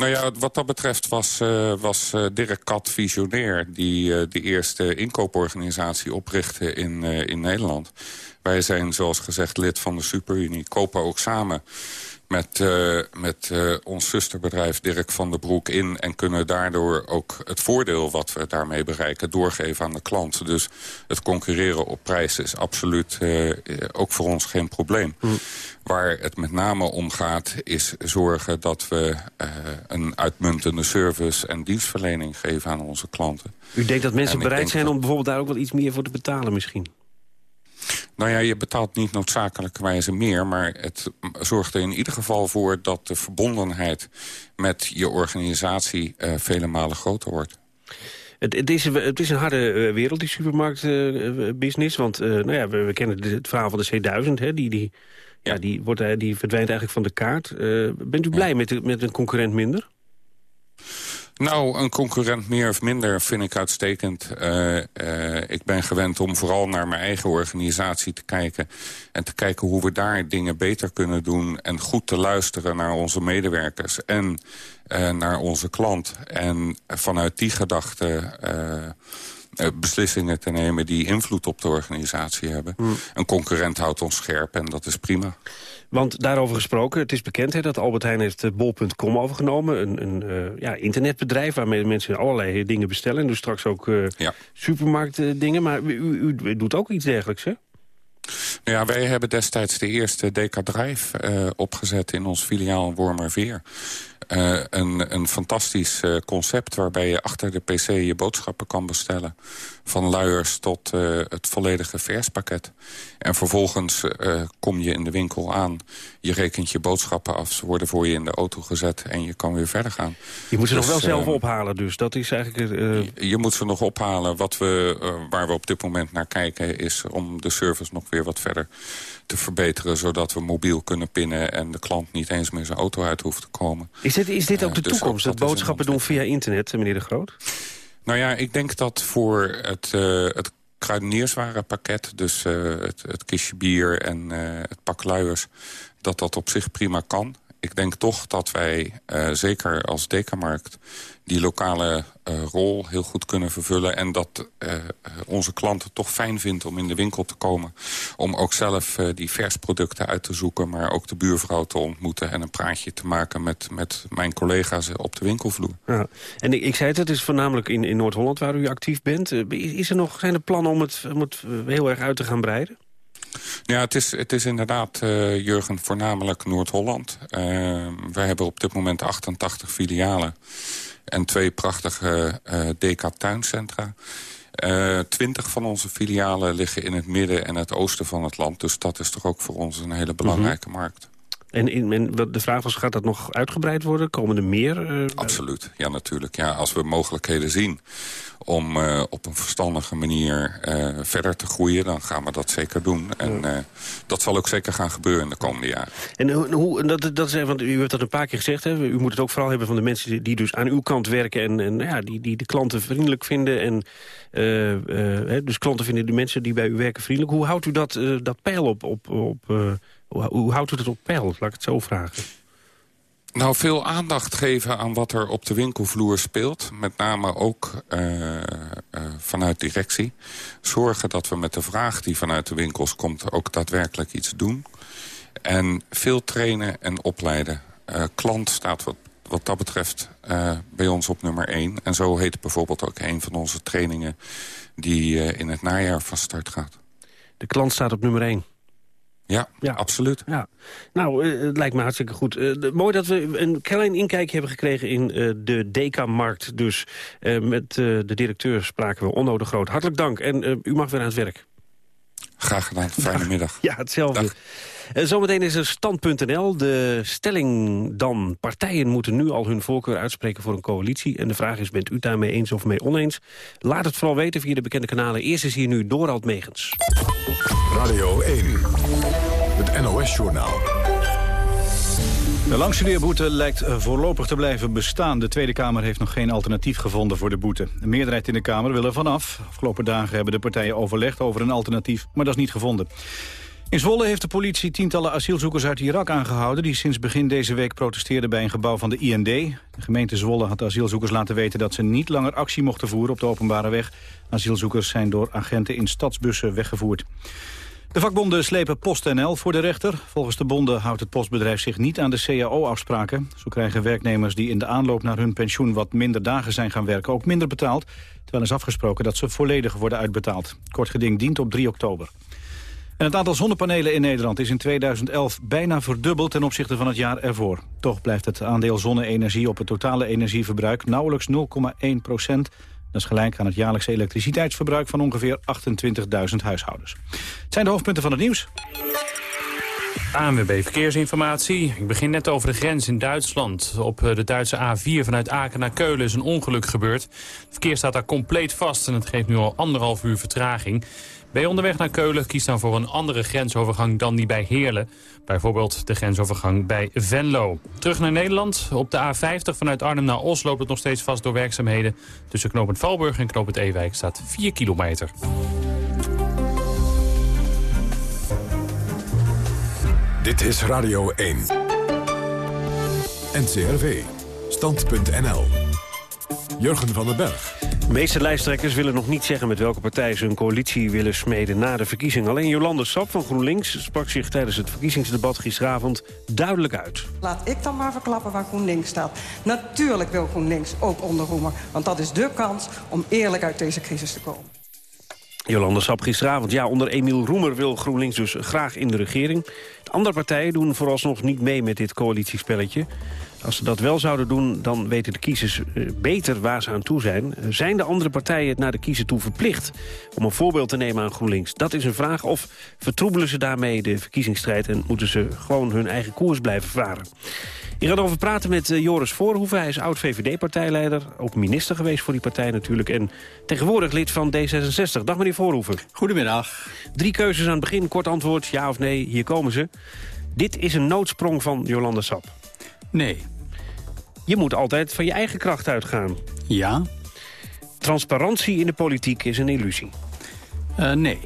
Speaker 19: Nou ja, wat dat betreft was, uh, was uh, Dirk Kat visionair... die uh, de eerste inkooporganisatie oprichtte in, in Nederland. Wij zijn, zoals gezegd, lid van de Superunie. Kopen ook samen met, uh, met uh, ons zusterbedrijf Dirk van der Broek in... en kunnen daardoor ook het voordeel wat we daarmee bereiken... doorgeven aan de klant. Dus het concurreren op prijs is absoluut uh, ook voor ons geen probleem. Hm. Waar het met name om gaat is zorgen dat we een uitmuntende service... en dienstverlening geven aan onze klanten.
Speaker 17: U denkt dat mensen bereid zijn om bijvoorbeeld daar ook wel iets meer voor te betalen misschien?
Speaker 19: Nou ja, je betaalt niet noodzakelijkerwijze meer... maar het zorgt er in ieder geval voor dat de verbondenheid... met je organisatie uh, vele malen groter wordt.
Speaker 17: Het, het, is, het is een harde uh, wereld, die supermarktbusiness. Uh, want nou ja, we, we, kennen het verhaal van de C1000. Hè, die, die, ja. die, wordt, die verdwijnt eigenlijk van de kaart. bent u blij met, met een concurrent minder?
Speaker 19: Nou, een concurrent meer of minder vind ik uitstekend. Uh, uh, ik ben gewend om vooral naar mijn eigen organisatie te kijken... en te kijken hoe we daar dingen beter kunnen doen... en goed te luisteren naar onze medewerkers en uh, naar onze klant. En vanuit die gedachte beslissingen te nemen... die invloed op de organisatie hebben. Hmm. Een concurrent houdt ons scherp en dat is prima.
Speaker 17: Want daarover gesproken, het is bekend hè, dat Albert Heijn heeft eh, bol.com overgenomen. Een, een uh, ja, internetbedrijf waarmee mensen allerlei dingen bestellen. En dus straks ook uh, ja. supermarktdingen. Maar u, u, doet ook iets dergelijks, hè?
Speaker 19: Nou ja, wij hebben destijds de eerste Drive uh, opgezet in ons filiaal Wormerveer. Uh, een, een fantastisch uh, concept waarbij je achter de pc je boodschappen kan bestellen. Van luiers tot uh, het volledige verspakket. En vervolgens kom je in de winkel aan. Je rekent je boodschappen af. Ze worden voor je in de auto gezet en je kan weer verder gaan.
Speaker 17: Je moet ze nog dus, wel zelf ophalen dus. Dat is eigenlijk...
Speaker 19: Je, je, moet ze nog ophalen. Wat we, waar we op dit moment naar kijken is om de service nog weer wat verder te verbeteren... zodat we mobiel kunnen pinnen en de klant niet eens meer zijn auto uit hoeft te komen.
Speaker 17: Is dit, is dit ook de dus toekomst, dat, boodschappen doen via internet, meneer De Groot?
Speaker 19: Nou ja, ik denk dat voor het, uh, het kruidenierswarenpakket... dus uh, het, het kistje bier en uh, het pak luiers... dat dat op zich prima kan. Ik denk toch dat wij, zeker als Dekamarkt die lokale uh, rol heel goed kunnen vervullen. En dat uh, onze klanten toch fijn vindt om in de winkel te komen. Om ook zelf die versproducten uit te zoeken. Maar ook de buurvrouw te ontmoeten. En een praatje te maken met, met mijn collega's op de winkelvloer.
Speaker 17: Ja. En ik, ik zei het, het is voornamelijk in, in Noord-Holland waar u actief bent. Is er nog, zijn er plannen om het, om het heel erg uit te gaan breiden?
Speaker 19: Ja, het is, het is inderdaad, uh, Jurgen, voornamelijk Noord-Holland. Uh, wij hebben op dit moment 88 filialen en twee prachtige uh, DK-tuincentra. Uh, twintig van onze filialen liggen in het midden en het oosten van het land. Dus dat is toch ook voor ons een hele belangrijke mhm. markt.
Speaker 17: En, in, de vraag was, gaat dat nog uitgebreid worden? Komen er meer? Uh,
Speaker 19: Absoluut, ja natuurlijk. Ja, als we mogelijkheden zien om uh, op een verstandige manier uh, verder te groeien... dan gaan we dat zeker doen. En dat zal ook zeker gaan gebeuren in de komende jaren.
Speaker 17: En hoe, dat, dat is, want u hebt dat een paar keer gezegd, hè? u moet het ook vooral hebben van de mensen die, die dus aan uw kant werken... en, en ja, die, die de klanten vriendelijk vinden. En, dus klanten vinden de mensen die bij u werken vriendelijk. Hoe houdt u dat, dat pijl op... op, op hoe, hoe houdt u dat op peil, laat ik het zo vragen?
Speaker 19: Nou, veel aandacht geven aan wat er op de winkelvloer speelt. Met name ook uh, uh, vanuit directie. Zorgen dat we met de vraag die vanuit de winkels komt... ook daadwerkelijk iets doen. En veel trainen en opleiden. Uh, klant staat wat, wat dat betreft bij ons op nummer 1. En zo heet bijvoorbeeld ook een van onze trainingen... die in het najaar van start gaat.
Speaker 17: De klant staat op nummer 1.
Speaker 19: Ja, ja, absoluut.
Speaker 17: Ja. Nou, uh, het lijkt me hartstikke goed. Uh, mooi dat we een klein inkijkje hebben gekregen in uh, de Deka-markt. Dus met de directeur spraken we Onno de Groot. Hartelijk dank en u mag weer aan het werk.
Speaker 19: Graag gedaan. Fijne middag.
Speaker 17: Ja, hetzelfde. zometeen is er stand.nl. De stelling dan. Partijen moeten nu al hun voorkeur uitspreken voor een coalitie. En de vraag is, bent u daarmee eens of mee oneens? Laat het vooral weten via de bekende kanalen. Eerst is hier nu Dorald Megens.
Speaker 1: Radio 1. Het NOS-journaal.
Speaker 20: De langstudeerboete lijkt voorlopig te blijven bestaan. De Tweede Kamer heeft nog geen alternatief gevonden voor de boete. De meerderheid in de Kamer wil er vanaf. Afgelopen dagen hebben de partijen overlegd over een alternatief, maar dat is niet gevonden. In Zwolle heeft de politie tientallen asielzoekers uit Irak aangehouden... die sinds begin deze week protesteerden bij een gebouw van de IND. De gemeente Zwolle had de asielzoekers laten weten... dat ze niet langer actie mochten voeren op de openbare weg. Asielzoekers zijn door agenten in stadsbussen weggevoerd. De vakbonden slepen PostNL voor de rechter. Volgens de bonden houdt het postbedrijf zich niet aan de CAO-afspraken. Zo krijgen werknemers die in de aanloop naar hun pensioen wat minder dagen zijn gaan werken ook minder betaald. Terwijl is afgesproken dat ze volledig worden uitbetaald. Kort geding dient op 3 oktober. En het aantal zonnepanelen in Nederland is in 2011 bijna verdubbeld ten opzichte van het jaar ervoor. Toch blijft het aandeel zonne-energie op het totale energieverbruik nauwelijks 0,1 procent. Dat is gelijk aan het jaarlijkse elektriciteitsverbruik van ongeveer 28.000 huishoudens. Het zijn de hoofdpunten van het nieuws.
Speaker 14: ANWB Verkeersinformatie. Ik begin net over de grens in Duitsland. Op eh, de Duitse A4 vanuit Aken naar Keulen is een ongeluk gebeurd. Het verkeer staat daar compleet vast en het geeft nu al anderhalf uur vertraging. Je onderweg naar Keulen, kies dan voor een andere grensovergang dan die bij Heerlen. Bijvoorbeeld de grensovergang bij Venlo. Terug naar Nederland. Op de A50 vanuit Arnhem naar Os loopt het nog steeds vast door werkzaamheden. Tussen knooppunt Valburg en knooppunt Ewijk staat 4 kilometer.
Speaker 1: Dit is Radio 1. NCRV. Stand.nl. Jurgen van den Berg.
Speaker 17: De meeste lijsttrekkers willen nog niet zeggen met welke partij ze een coalitie willen smeden na de verkiezing. Alleen Jolande Sap van GroenLinks sprak zich tijdens het verkiezingsdebat gisteravond duidelijk uit.
Speaker 21: Laat ik dan maar verklappen waar GroenLinks staat. Natuurlijk wil GroenLinks ook onder Roemer, want dat is de kans om eerlijk uit deze crisis te komen.
Speaker 17: Jolande Sap gisteravond. Ja, onder Emiel Roemer wil GroenLinks dus graag in de regering. De andere partijen doen vooralsnog niet mee met dit coalitiespelletje. Als ze dat wel zouden doen, dan weten de kiezers eh, beter waar ze aan toe zijn. Eh, zijn de andere partijen het naar de kiezer toe verplicht om een voorbeeld te nemen aan GroenLinks? Dat is een vraag. Of vertroebelen ze daarmee de verkiezingsstrijd en moeten ze gewoon hun eigen koers blijven varen? Je gaat over praten met eh, Joris Voorhoeven. Hij is oud-VVD-partijleider, ook minister geweest voor die partij natuurlijk... en tegenwoordig lid van D66. Dag meneer Voorhoeven.
Speaker 22: Goedemiddag.
Speaker 17: Drie keuzes aan het begin, kort antwoord, ja of nee, hier komen ze. Dit is een noodsprong van Jolanda Sap.
Speaker 22: Nee.
Speaker 17: Je moet altijd van je eigen kracht uitgaan.
Speaker 22: Ja.
Speaker 17: Transparantie in de politiek is een illusie.
Speaker 22: Uh, nee.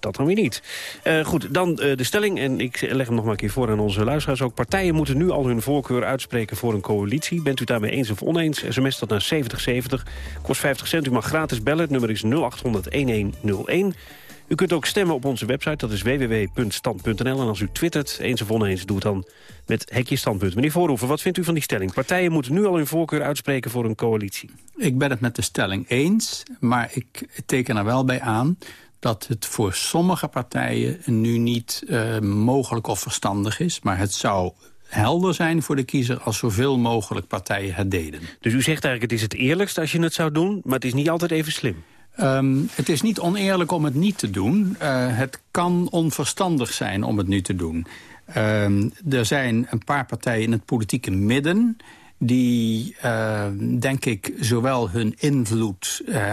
Speaker 17: Dat dan weer niet. Uh, goed, dan uh, de stelling, en ik leg hem nog maar een keer voor aan onze luisteraars ook. Partijen moeten nu al hun voorkeur uitspreken voor een coalitie. Bent u daarmee eens of oneens? SMS dat naar 7070. Kost 50 cent. U mag gratis bellen. Het nummer is 0800-1101. U kunt ook stemmen op onze website, dat is www.stand.nl. En als u twittert, eens of oneens, doe het dan met hekje standpunt. Meneer Voorhoeven, wat vindt u van die stelling? Partijen moeten nu al hun voorkeur uitspreken voor een coalitie.
Speaker 22: Ik ben het met de stelling eens, maar ik teken er wel bij aan dat het voor sommige partijen nu niet uh, mogelijk of verstandig is. Maar het zou helder zijn voor de kiezer als zoveel mogelijk partijen het deden.
Speaker 17: Dus u zegt eigenlijk het is het eerlijkst als je het zou doen, maar het is niet altijd even slim.
Speaker 22: Um, het is niet oneerlijk om het niet te doen. Uh, het kan onverstandig zijn om het nu te doen. Um, er zijn een paar partijen in het politieke midden die, uh, denk ik, zowel hun invloed uh,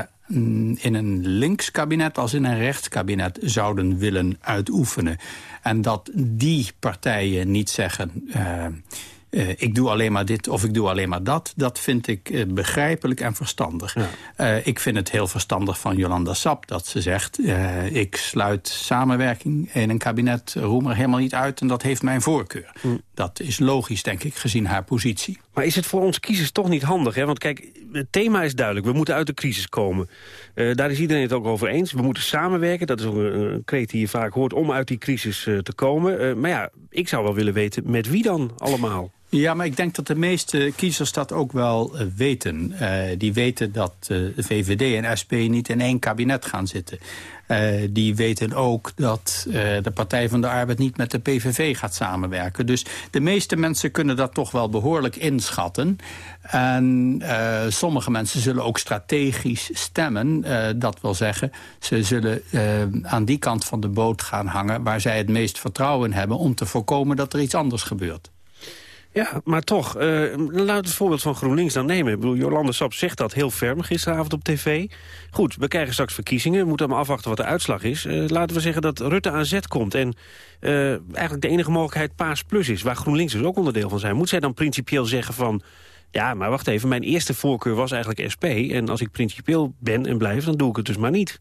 Speaker 22: in een links kabinet als in een rechtskabinet zouden willen uitoefenen. En dat die partijen niet zeggen... Uh, uh, ik doe alleen maar dit of ik doe alleen maar dat... dat vind ik uh, begrijpelijk en verstandig. Ja. Uh, ik vind het heel verstandig van Jolanda Sap dat ze zegt... ik sluit samenwerking in een kabinet Roemer helemaal niet uit... en dat heeft mijn voorkeur. Mm. Dat is logisch, denk ik, gezien haar positie.
Speaker 17: Maar is het voor onze kiezers toch niet handig? Hè? Want kijk, het thema is duidelijk. We moeten uit de crisis komen. daar is iedereen het ook over eens. We moeten samenwerken. Dat is ook een, een kreet die je vaak hoort om uit die crisis te komen. maar ja, ik zou wel willen weten met wie dan allemaal?
Speaker 22: Ja, maar ik denk dat de meeste kiezers dat ook wel uh, weten. Uh, die weten dat uh, de VVD en SP niet in één kabinet gaan zitten. die weten ook dat de Partij van de Arbeid niet met de PVV gaat samenwerken. Dus de meeste mensen kunnen dat toch wel behoorlijk inschatten. En sommige mensen zullen ook strategisch stemmen. dat wil zeggen, ze zullen aan die kant van de boot gaan hangen... waar zij het meest vertrouwen hebben om te voorkomen dat er iets anders gebeurt.
Speaker 17: Ja, maar toch, uh, laten we het voorbeeld van GroenLinks dan nemen. Ik bedoel, Jolande Sap zegt dat heel ferm gisteravond op tv. Goed, we krijgen straks verkiezingen. We moeten allemaal afwachten wat de uitslag is. Uh, laten we zeggen dat Rutte aan zet komt. En uh, eigenlijk de enige mogelijkheid Paas Plus is. Waar GroenLinks dus ook onderdeel van zijn. Moet zij dan principieel zeggen van... Ja, maar wacht even, mijn eerste voorkeur was eigenlijk SP. En als ik principieel ben en blijf, dan doe ik het dus maar niet.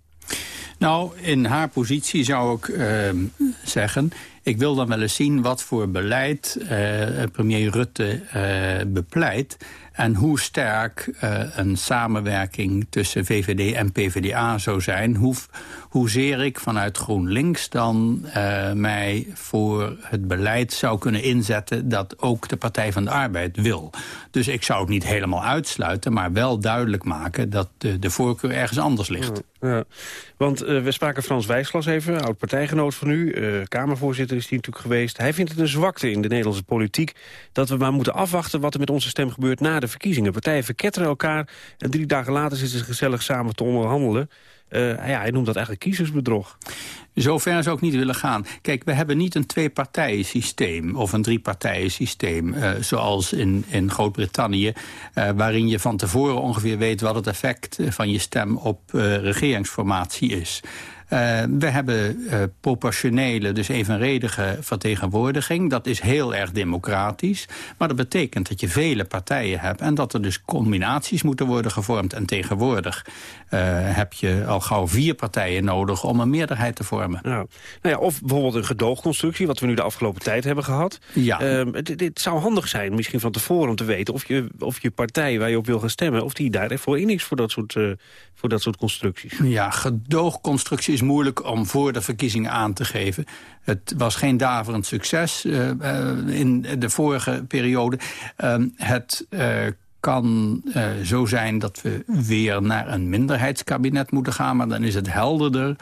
Speaker 22: Nou, in haar positie zou ik uh, zeggen... ik wil dan wel eens zien wat voor beleid uh, premier Rutte uh, bepleit... en hoe sterk een samenwerking tussen VVD en PvdA zou zijn... Hoe, hoezeer ik vanuit GroenLinks dan mij voor het beleid zou kunnen inzetten... dat ook de Partij van de Arbeid wil. Dus ik zou het niet helemaal uitsluiten, maar wel duidelijk maken... dat de, de voorkeur ergens anders ligt.
Speaker 17: Ja, want uh, we spraken Frans Wijsglas even, oud-partijgenoot van u. Kamervoorzitter is hij natuurlijk geweest. Hij vindt het een zwakte in de Nederlandse politiek... dat we maar moeten afwachten wat er met onze stem gebeurt na de verkiezingen. Partijen verketteren elkaar en drie dagen later zitten ze gezellig samen te onderhandelen. Uh, ja, hij noemt dat eigenlijk kiezersbedrog.
Speaker 22: Zover zou ik niet willen gaan. Kijk, we hebben niet een twee-partijen systeem of een drie-partijen systeem... Uh, zoals in, in Groot-Brittannië, uh, waarin je van tevoren ongeveer weet... wat het effect van je stem op regeringsformatie is. Uh, we hebben uh, proportionele, dus evenredige vertegenwoordiging. Dat is heel erg democratisch. Maar dat betekent dat je vele partijen hebt... en dat er dus combinaties moeten worden gevormd. En tegenwoordig uh, heb je al gauw vier partijen nodig... om een meerderheid te vormen.
Speaker 17: Nou, nou ja, of bijvoorbeeld een gedoogconstructie... wat we nu de afgelopen tijd hebben gehad.
Speaker 22: Ja.
Speaker 17: dit, dit, zou handig zijn, misschien van tevoren om te weten... of je, of je partij waar je op wil gaan stemmen... of die daarvoor in is voor dat soort, voor dat soort constructies.
Speaker 22: Ja, gedoogconstructie is moeilijk om voor de verkiezingen aan te geven. Het was geen daverend succes uh, uh, in de vorige periode. Uh, het kan zo zijn dat we weer naar een minderheidskabinet moeten gaan... maar dan is het helderder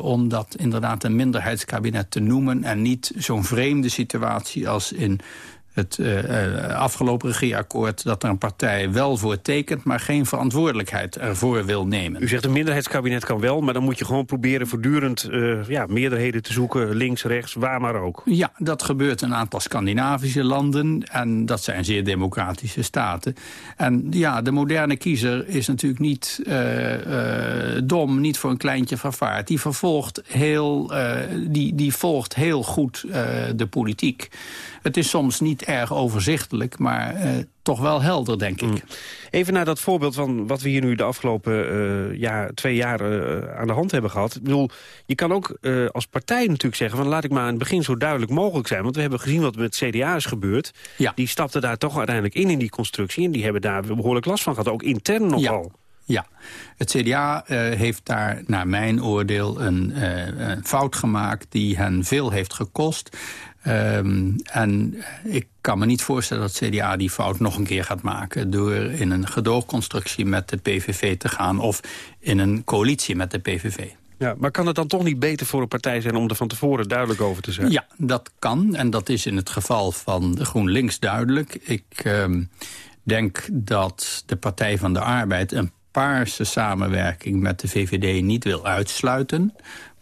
Speaker 22: om dat inderdaad een minderheidskabinet te noemen... en niet zo'n vreemde situatie als in het uh, afgelopen regeerakkoord... dat er een partij wel voor tekent, maar geen verantwoordelijkheid ervoor wil nemen.
Speaker 17: U zegt een minderheidskabinet kan wel, maar dan moet je gewoon proberen... voortdurend uh, ja, meerderheden te zoeken, links, rechts, waar maar ook.
Speaker 22: Ja, dat gebeurt in een aantal Scandinavische landen... en dat zijn zeer democratische staten. En ja, de moderne kiezer is natuurlijk niet dom, niet voor een kleintje vervaard. Die, vervolgt heel, die, die volgt heel goed de politiek. Het is soms niet erg overzichtelijk, maar uh, toch wel helder, denk ik. Mm.
Speaker 17: Even naar dat voorbeeld van wat we hier nu de afgelopen uh, jaar, twee jaar uh, aan de hand hebben gehad. Ik bedoel, je kan ook als partij natuurlijk zeggen... van laat ik maar aan het begin zo duidelijk mogelijk zijn. Want we hebben gezien wat met CDA is gebeurd.
Speaker 22: Ja.
Speaker 17: Die stapten daar toch uiteindelijk in, in die constructie. En die hebben daar behoorlijk last van gehad, ook intern nogal.
Speaker 22: Ja. Ja, het CDA uh, heeft daar naar mijn oordeel een, uh, een, fout gemaakt die hen veel heeft gekost. Um, en ik kan me niet voorstellen dat CDA die fout nog een keer gaat maken... door in een gedoogconstructie met de PVV te gaan... of in een coalitie met de PVV.
Speaker 17: Ja, maar kan het dan toch niet beter voor een partij zijn om er van tevoren duidelijk over te zijn?
Speaker 22: Ja, dat kan. En dat is in het geval van GroenLinks duidelijk. Ik um, denk dat de Partij van de Arbeid een paarse samenwerking met de VVD niet wil uitsluiten.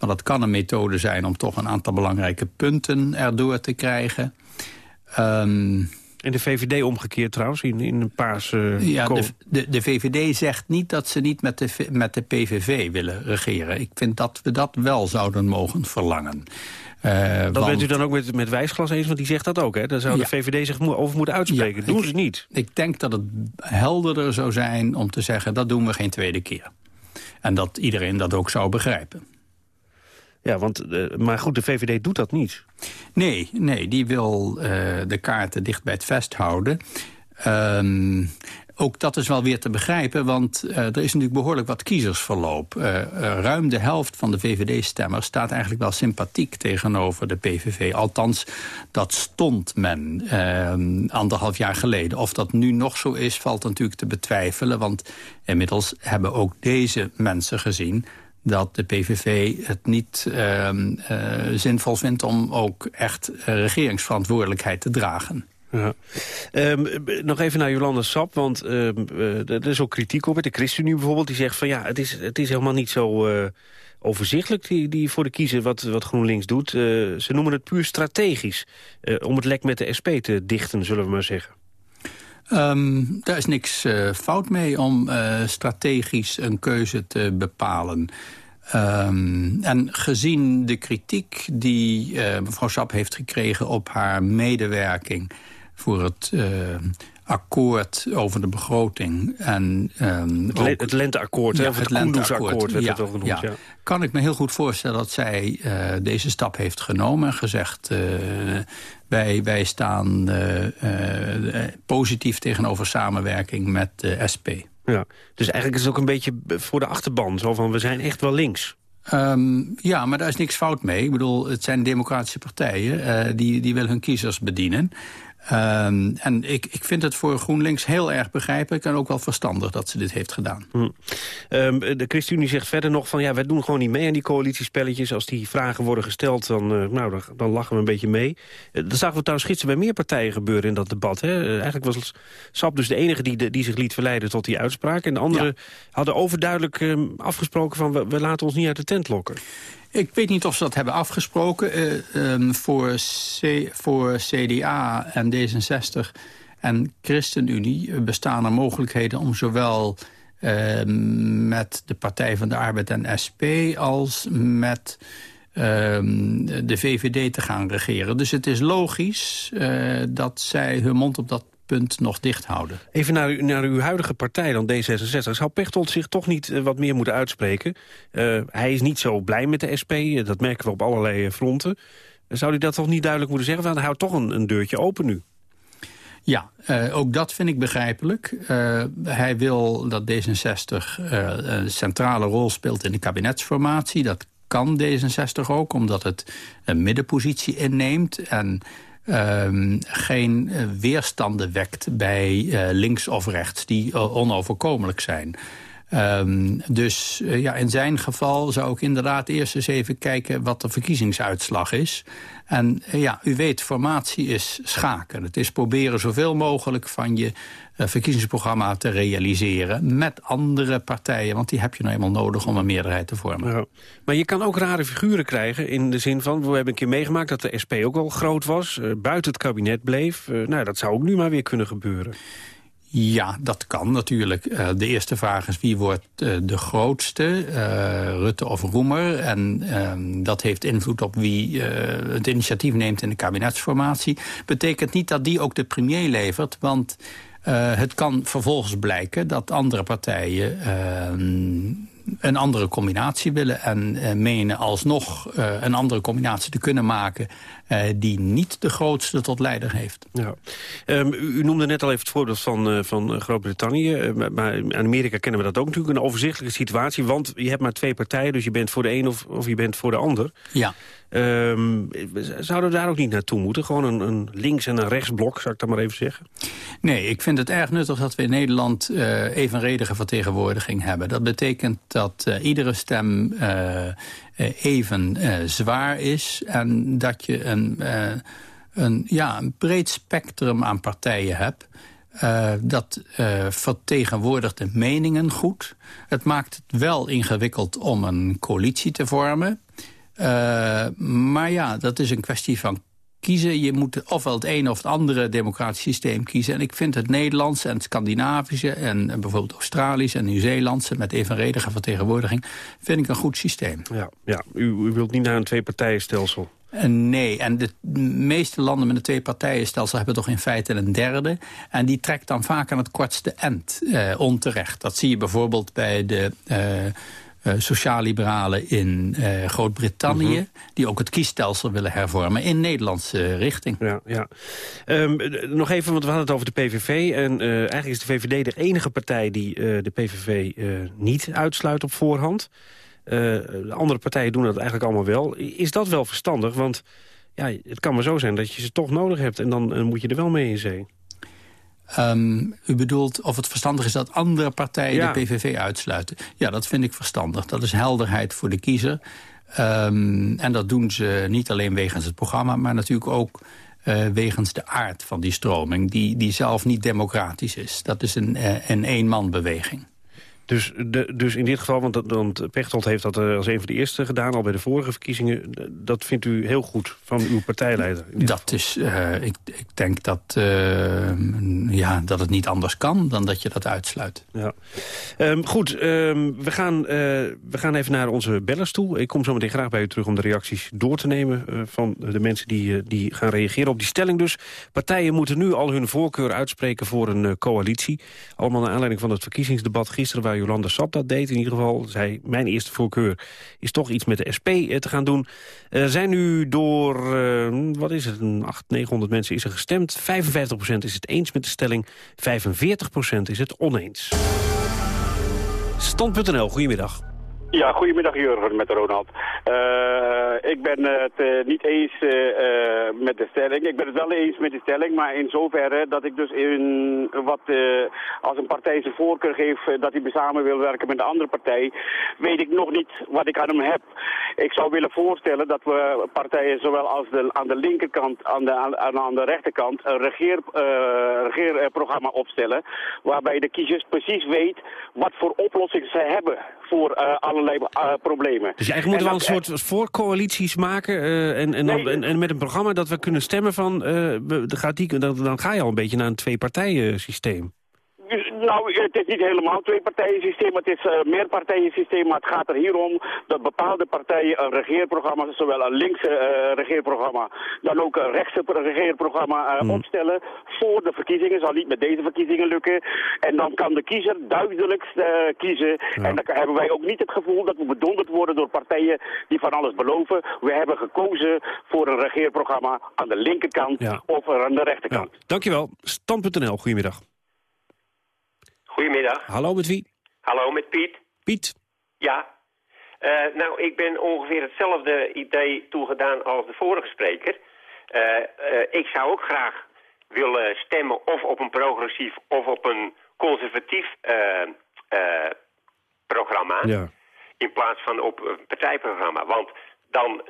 Speaker 22: Maar dat kan een methode zijn om toch een aantal belangrijke punten erdoor te krijgen. Um,
Speaker 17: En de VVD omgekeerd trouwens, in, in een paarse
Speaker 22: Ja, de, de, de, VVD zegt niet dat ze niet met de, met de PVV willen regeren. Ik vind dat we dat wel zouden mogen verlangen.
Speaker 17: Uh, dat want... bent u dan ook met, met Wijsglas eens, want die zegt dat ook. Hè? Daar zou de VVD zich over moeten uitspreken. Ja, doen
Speaker 22: ik,
Speaker 17: ze niet.
Speaker 22: Ik denk dat het helderder zou zijn om te zeggen... dat doen we geen tweede keer. En dat iedereen dat ook zou begrijpen.
Speaker 17: Ja, want, uh, maar goed, de VVD doet dat niet.
Speaker 22: Nee, nee die wil uh, de kaarten dicht bij het vest houden. Um, ook dat is wel weer te begrijpen, want uh, er is natuurlijk behoorlijk wat kiezersverloop. Ruim de helft van de VVD-stemmers staat eigenlijk wel sympathiek tegenover de PVV. Althans, dat stond men anderhalf jaar geleden. Of dat nu nog zo is, valt natuurlijk te betwijfelen. Want inmiddels hebben ook deze mensen gezien dat de PVV het niet uh, uh, zinvol vindt om ook echt regeringsverantwoordelijkheid te dragen.
Speaker 17: Ja. Um, nog even naar Jolanda Sap, want um, uh, er is ook kritiek op. De ChristenUnie bijvoorbeeld, die zegt van ja, het is, het is helemaal niet zo overzichtelijk die, die voor de kiezer wat, wat GroenLinks doet. Ze noemen het puur strategisch, om het lek met de SP te dichten, zullen we maar zeggen.
Speaker 22: Um, daar is niks fout mee om strategisch een keuze te bepalen. Um, en gezien de kritiek die uh, mevrouw Sap heeft gekregen op haar medewerking voor het akkoord over de begroting. En,
Speaker 17: um, het, le het, lenteakkoord, ja, of het, het Koendersakkoord werd ja, het wel genoemd. Ja. Ja.
Speaker 22: Kan ik me heel goed voorstellen dat zij uh, deze stap heeft genomen en gezegd... wij, wij staan positief tegenover samenwerking met de SP.
Speaker 17: Ja, dus eigenlijk is het ook een beetje voor de achterban. Zo van, we zijn echt wel links.
Speaker 22: Um, ja, maar daar is niks fout mee. Ik bedoel, het zijn democratische partijen. Uh, die, die willen hun kiezers bedienen. Um, en ik, ik vind het voor GroenLinks heel erg begrijpelijk... en ook wel verstandig dat ze dit heeft gedaan. Hm.
Speaker 17: Um, de ChristenUnie zegt verder nog van... ja, wij doen gewoon niet mee aan die coalitiespelletjes. Als die vragen worden gesteld, dan, uh, nou, dan, dan, lachen we een beetje mee. Uh, dat zagen we trouwens gisteren bij meer partijen gebeuren in dat debat. Hè? Uh, eigenlijk was SAP dus de enige die, de, die zich liet verleiden tot die uitspraak. En de anderen ja. hadden overduidelijk ehm, afgesproken van... We, we laten ons niet uit de tent lokken.
Speaker 22: Ik weet niet of ze dat hebben afgesproken. Uh, um, voor, C, voor CDA en D66 en ChristenUnie bestaan er mogelijkheden om zowel uh, met de Partij van de Arbeid en SP als met uh, de VVD te gaan regeren. Dus het is logisch uh, dat zij hun mond op dat punt nog dicht houden.
Speaker 17: Even naar, naar uw huidige partij dan, D66. Zou Pechtold zich toch niet uh, wat meer moeten uitspreken? Uh, hij is niet zo blij met de SP, uh, dat merken we op allerlei fronten. Zou hij dat toch niet duidelijk moeten zeggen? Van, hij houdt toch een, een deurtje open nu.
Speaker 22: Ja, uh, ook dat vind ik begrijpelijk. Uh, hij wil dat D66 uh, een centrale rol speelt in de kabinetsformatie. Dat kan D66 ook, omdat het een middenpositie inneemt... en um, geen uh, weerstanden wekt bij uh, links of rechts die uh, onoverkomelijk zijn. Um, dus ja, in zijn geval zou ik inderdaad eerst eens even kijken wat de verkiezingsuitslag is. En ja, u weet, formatie is schaken. Het is proberen zoveel mogelijk van je verkiezingsprogramma te realiseren... met andere partijen, want die heb je nou eenmaal nodig om een meerderheid te vormen. Ja.
Speaker 17: Maar je kan ook rare figuren krijgen in de zin van... we hebben een keer meegemaakt dat de SP ook wel groot was... Uh, buiten het kabinet bleef. Uh, nou, dat zou ook nu maar weer kunnen gebeuren.
Speaker 22: Ja, dat kan natuurlijk. Uh, de eerste vraag is wie wordt uh, de grootste, uh, Rutte of Roemer. En ehm, dat heeft invloed op wie het initiatief neemt in de kabinetsformatie. Betekent niet dat die ook de premier levert, want het kan vervolgens blijken dat andere partijen ehm, een andere combinatie willen en uh, menen alsnog uh, een andere combinatie te kunnen maken uh, die niet de grootste tot leider heeft.
Speaker 17: Ja. Um, u, u, noemde net al even het voorbeeld van, van Groot-Brittannië, maar in Amerika kennen we dat ook natuurlijk, een overzichtelijke situatie, want je hebt maar twee partijen, dus je bent voor de een of, of je bent voor de ander.
Speaker 22: Ja.
Speaker 17: Um, zouden we daar ook niet naartoe moeten? Gewoon een, een, links- en een rechtsblok, zou ik dat maar even zeggen?
Speaker 22: Nee, ik vind het erg nuttig dat we in Nederland uh, evenredige vertegenwoordiging hebben. Dat betekent dat uh, iedere stem uh, even zwaar is... en dat je een, een, ja, een breed spectrum aan partijen hebt... Dat vertegenwoordigt de meningen goed. Het maakt het wel ingewikkeld om een coalitie te vormen. Uh, maar ja, dat is een kwestie van kiezen. Je moet ofwel het ene of het andere democratisch systeem kiezen. En ik vind het Nederlandse en het Scandinavische... en bijvoorbeeld Australische en Nieuw-Zeelandse... met evenredige vertegenwoordiging, vind ik een goed systeem.
Speaker 17: Ja, ja. U, u wilt niet naar een twee-partijenstelsel?
Speaker 22: Uh, nee, en de meeste landen met een twee-partijenstelsel hebben toch in feite een derde. En die trekt dan vaak aan het kortste eind, uh, onterecht. Dat zie je bijvoorbeeld bij de... sociaal-liberalen in uh, Groot-Brittannië... Mm -hmm. die ook het kiesstelsel willen hervormen in Nederlandse richting.
Speaker 17: Ja, ja. Um, nog even, want we hadden het over de PVV. En uh, eigenlijk is de VVD de enige partij die de PVV niet uitsluit op voorhand. de andere partijen doen dat eigenlijk allemaal wel. Is dat wel verstandig? Want ja, het kan maar zo zijn dat je ze toch nodig hebt... en dan moet je er wel mee in zee.
Speaker 22: Um, u bedoelt of het verstandig is dat andere partijen ja. de PVV uitsluiten. Ja, dat vind ik verstandig. Dat is helderheid voor de kiezer. Um, en dat doen ze niet alleen wegens het programma... maar natuurlijk ook uh, wegens de aard van die stroming... Die, die zelf niet democratisch is. Dat is een, uh, een eenmanbeweging.
Speaker 17: Dus, de, dus in dit geval, want, want Pechtold heeft dat als een van de eerste gedaan... al bij de vorige verkiezingen. Dat vindt u heel goed van uw partijleider?
Speaker 22: Dat geval. is, uh, ik, ik denk dat, uh, ja, dat het niet anders kan dan dat je dat uitsluit.
Speaker 17: Ja. Um, goed, um, we, gaan, uh, we gaan even naar onze bellers toe. Ik kom zo meteen graag bij u terug om de reacties door te nemen... van de mensen die, die gaan reageren op die stelling dus. Partijen moeten nu al hun voorkeur uitspreken voor een coalitie. Allemaal naar aanleiding van het verkiezingsdebat gisteren... waar Jolanda Sap dat deed. In ieder geval zei mijn eerste voorkeur is toch iets met de SP te gaan doen. Er zijn nu door, uh, wat is het, 800, 900 mensen is er gestemd. 55% is het eens met de stelling, 45% is het oneens. Stand.nl, goedemiddag.
Speaker 23: Ja, goedemiddag Jurgen met Ronald. Uh, ik ben het uh, niet eens uh, met de stelling. Ik ben het wel eens met de stelling, maar in zoverre dat ik dus in wat als een partij zijn voorkeur geeft dat hij samen wil werken met een andere partij, weet ik nog niet wat ik aan hem heb. Ik zou willen voorstellen dat we partijen zowel als de, aan de linkerkant aan de, aan, aan de rechterkant een regeer, regeerprogramma opstellen, waarbij de kiezers precies weet wat voor oplossingen ze hebben voor uh, problemen.
Speaker 17: Dus eigenlijk moeten we een soort voorcoalities maken uh, en, en, dan, en, en, met een programma dat we kunnen stemmen van, uh, gaat die, dan, dan ga je al een beetje naar een twee-partijen systeem.
Speaker 23: Dus, nou, het is niet helemaal twee partijen systeem, het is een uh, meerpartijen systeem, maar het gaat er hier om dat bepaalde partijen een regeerprogramma, zowel een linkse uh, regeerprogramma, dan ook een rechtse regeerprogramma uh, hmm. opstellen voor de verkiezingen. Zal niet met deze verkiezingen lukken. En dan kan de kiezer duidelijk kiezen. Ja. En dan hebben wij ook niet het gevoel dat we bedonderd worden door partijen die van alles beloven. We hebben gekozen voor een regeerprogramma aan de linkerkant ja. of aan de rechterkant.
Speaker 17: Ja. Dankjewel. Stand.nl, goedemiddag.
Speaker 24: Goedemiddag.
Speaker 17: Hallo, met wie?
Speaker 24: Hallo, met Piet.
Speaker 17: Piet.
Speaker 24: Ja. Uh, nou, ik ben ongeveer hetzelfde idee toegedaan als de vorige spreker. Uh, uh, ik zou ook graag willen stemmen of op een progressief of op een conservatief programma.
Speaker 17: Ja.
Speaker 24: In plaats van op een partijprogramma. Want dan,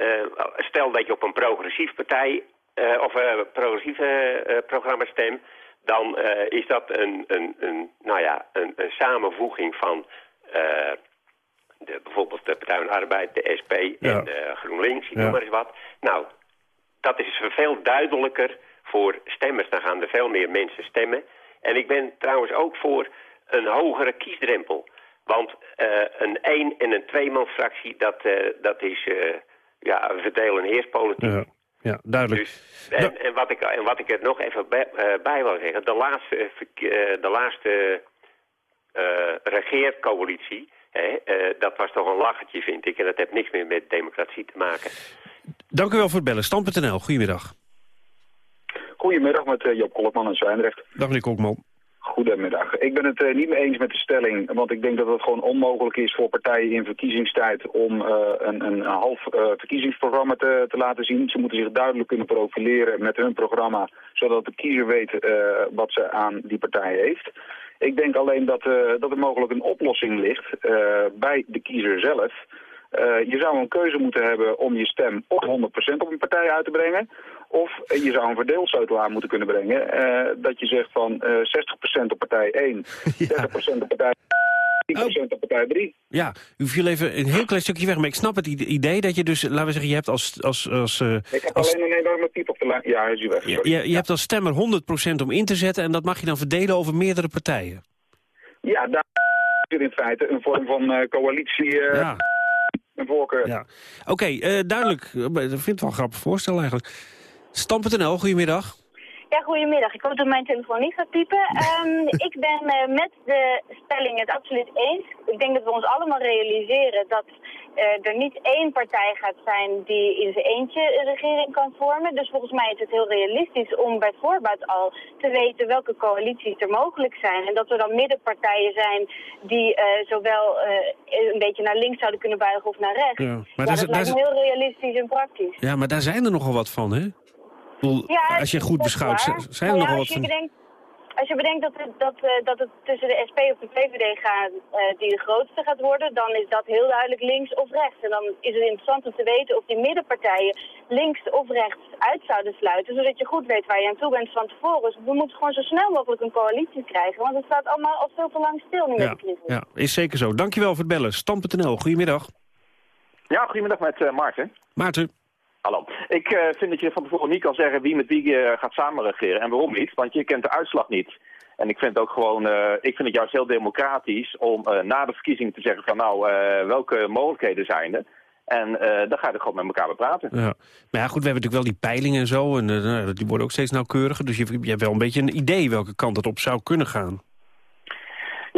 Speaker 24: stel dat je op een progressief partij of een progressief programma stemt dan uh, is dat een, een, een, nou ja, een, een samenvoeging van uh, de, bijvoorbeeld de Partij van Arbeid, de SP ja. en GroenLinks, ik ja. noem maar eens wat. Nou, dat is veel duidelijker voor stemmers. Dan gaan er veel meer mensen stemmen. En ik ben trouwens ook voor een hogere kiesdrempel. Want uh, een één- en een tweemansfractie, dat, dat is ja, een verdeel- en heerspolitiek.
Speaker 17: Ja. Ja, duidelijk.
Speaker 24: Dus, en, en, wat ik, en wat ik er nog even bij, uh, bij wil zeggen, de laatste, uh, de laatste uh, regeercoalitie, hè, dat was toch een lachertje vind ik. En dat heeft niks meer met democratie te maken.
Speaker 17: Dank u wel voor het bellen. Stand.nl, goedemiddag.
Speaker 25: Goedemiddag met Job Kolkman en Zwijndrecht.
Speaker 17: Dag meneer Kolkman.
Speaker 25: Goedemiddag. Ik ben het uh, niet mee eens met de stelling, want ik denk dat het gewoon onmogelijk is voor partijen in verkiezingstijd om uh, een, een, half uh, verkiezingsprogramma te, te, laten zien. Ze moeten zich duidelijk kunnen profileren met hun programma, zodat de kiezer weet wat ze aan die partij heeft. Ik denk alleen dat, dat er mogelijk een oplossing ligt bij de kiezer zelf. Je zou een keuze moeten hebben om je stem op 100% op een partij uit te brengen. Of je zou een verdeelsleutel aan moeten kunnen brengen. Uh, dat je zegt van uh, 60% op partij 1, ja. 30% op partij... 10% op partij 3.
Speaker 17: Ja, u viel even een heel klein stukje weg, maar ik snap het idee dat je dus, laten we zeggen, je hebt als... als, als uh,
Speaker 25: ik heb
Speaker 17: als,
Speaker 25: alleen een enorme piep op de lijn. Ja, is u weg.
Speaker 17: Je, je hebt als stemmer 100% om in te zetten en dat mag je dan verdelen over meerdere partijen.
Speaker 25: Ja, daar is in feite een vorm van coalitie...
Speaker 17: Ja.
Speaker 25: Een voorkeur.
Speaker 17: Ja. Oké, okay, duidelijk. Ik vind het wel een grappig voorstel eigenlijk. Stam.nl, goedemiddag.
Speaker 26: Ja, goedemiddag. Ik hoop dat mijn telefoon niet gaat piepen. Um, ik ben uh, met de stelling het absoluut eens. Ik denk dat we ons allemaal realiseren dat uh, er niet één partij gaat zijn die in zijn eentje een regering kan vormen. Dus volgens mij is het heel realistisch om bij voorbaat al te weten welke coalities er mogelijk zijn. En dat er dan middenpartijen zijn die uh, zowel een beetje naar links zouden kunnen buigen of naar rechts. Ja, maar ja, dat lijkt me heel realistisch en praktisch.
Speaker 17: Ja, maar daar zijn er nogal wat van, hè?
Speaker 26: Ja,
Speaker 17: als je goed beschouwt, zijn er
Speaker 26: nou
Speaker 17: nog
Speaker 26: ja,
Speaker 17: wat
Speaker 26: als je
Speaker 17: van...
Speaker 26: bedenkt, Als je bedenkt dat het, dat, uh, dat het tussen de SP of de VVD gaat, uh, die de grootste gaat worden, dan is dat heel duidelijk links of rechts. En dan is het interessant om te weten of die middenpartijen links of rechts uit zouden sluiten, zodat je goed weet waar je aan toe bent van tevoren. Dus we moeten gewoon zo snel mogelijk een coalitie krijgen, want het staat allemaal al veel te lang stil nu
Speaker 17: ja,
Speaker 26: met de crisis.
Speaker 17: Ja, is zeker zo. Dankjewel voor het bellen. Stam.nl, goedemiddag.
Speaker 27: Ja, goedemiddag met uh, Maarten.
Speaker 17: Maarten.
Speaker 27: Hallo. Ik uh, vind dat je van tevoren niet kan zeggen wie met wie uh, gaat samenregeren. En waarom niet? Want je kent de uitslag niet. En ik vind het ook gewoon, uh, ik vind het juist heel democratisch om na de verkiezingen te zeggen van nou, welke mogelijkheden zijn er. En dan ga je er gewoon met elkaar bepraten.
Speaker 17: Ja. Maar ja, goed, we hebben natuurlijk wel die peilingen en zo. En die worden ook steeds nauwkeuriger. Dus je, je hebt wel een beetje een idee welke kant het op zou kunnen gaan.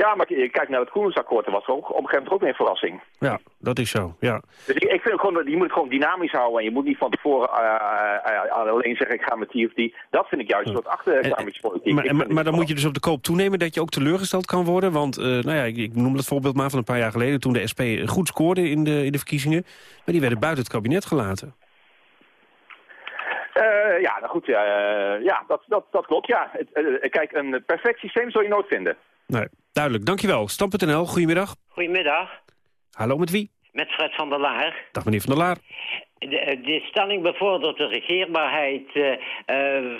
Speaker 27: Ja, maar kijk naar het Koenigsakkoord, dat was ook op een gegeven moment ook weer een verrassing.
Speaker 17: Ja, dat is zo, ja.
Speaker 27: Dus ik, ik vind gewoon, je moet het gewoon dynamisch houden en je moet niet van tevoren uh, uh, alleen zeggen ik ga met die of die. Dat vind ik juist soort achterkamertjespolitiek.
Speaker 17: Maar, maar, maar dan moet je dus op de koop toenemen dat je ook teleurgesteld kan worden. Want, uh, nou ja, ik, ik noem het voorbeeld maar van een paar jaar geleden toen de SP goed scoorde in de, in de verkiezingen. Maar die werden buiten het kabinet gelaten.
Speaker 27: Uh, ja, nou goed, uh, ja, dat, dat, dat klopt, ja. Uh, kijk, een perfect systeem zul je nooit vinden.
Speaker 17: Nee, duidelijk. Dankjewel. Stam.nl, goedemiddag.
Speaker 28: Goedemiddag.
Speaker 17: Hallo, met wie?
Speaker 28: Met Fred van der Laar.
Speaker 17: Dag meneer van der Laar.
Speaker 28: De, de stelling bevordert de regeerbaarheid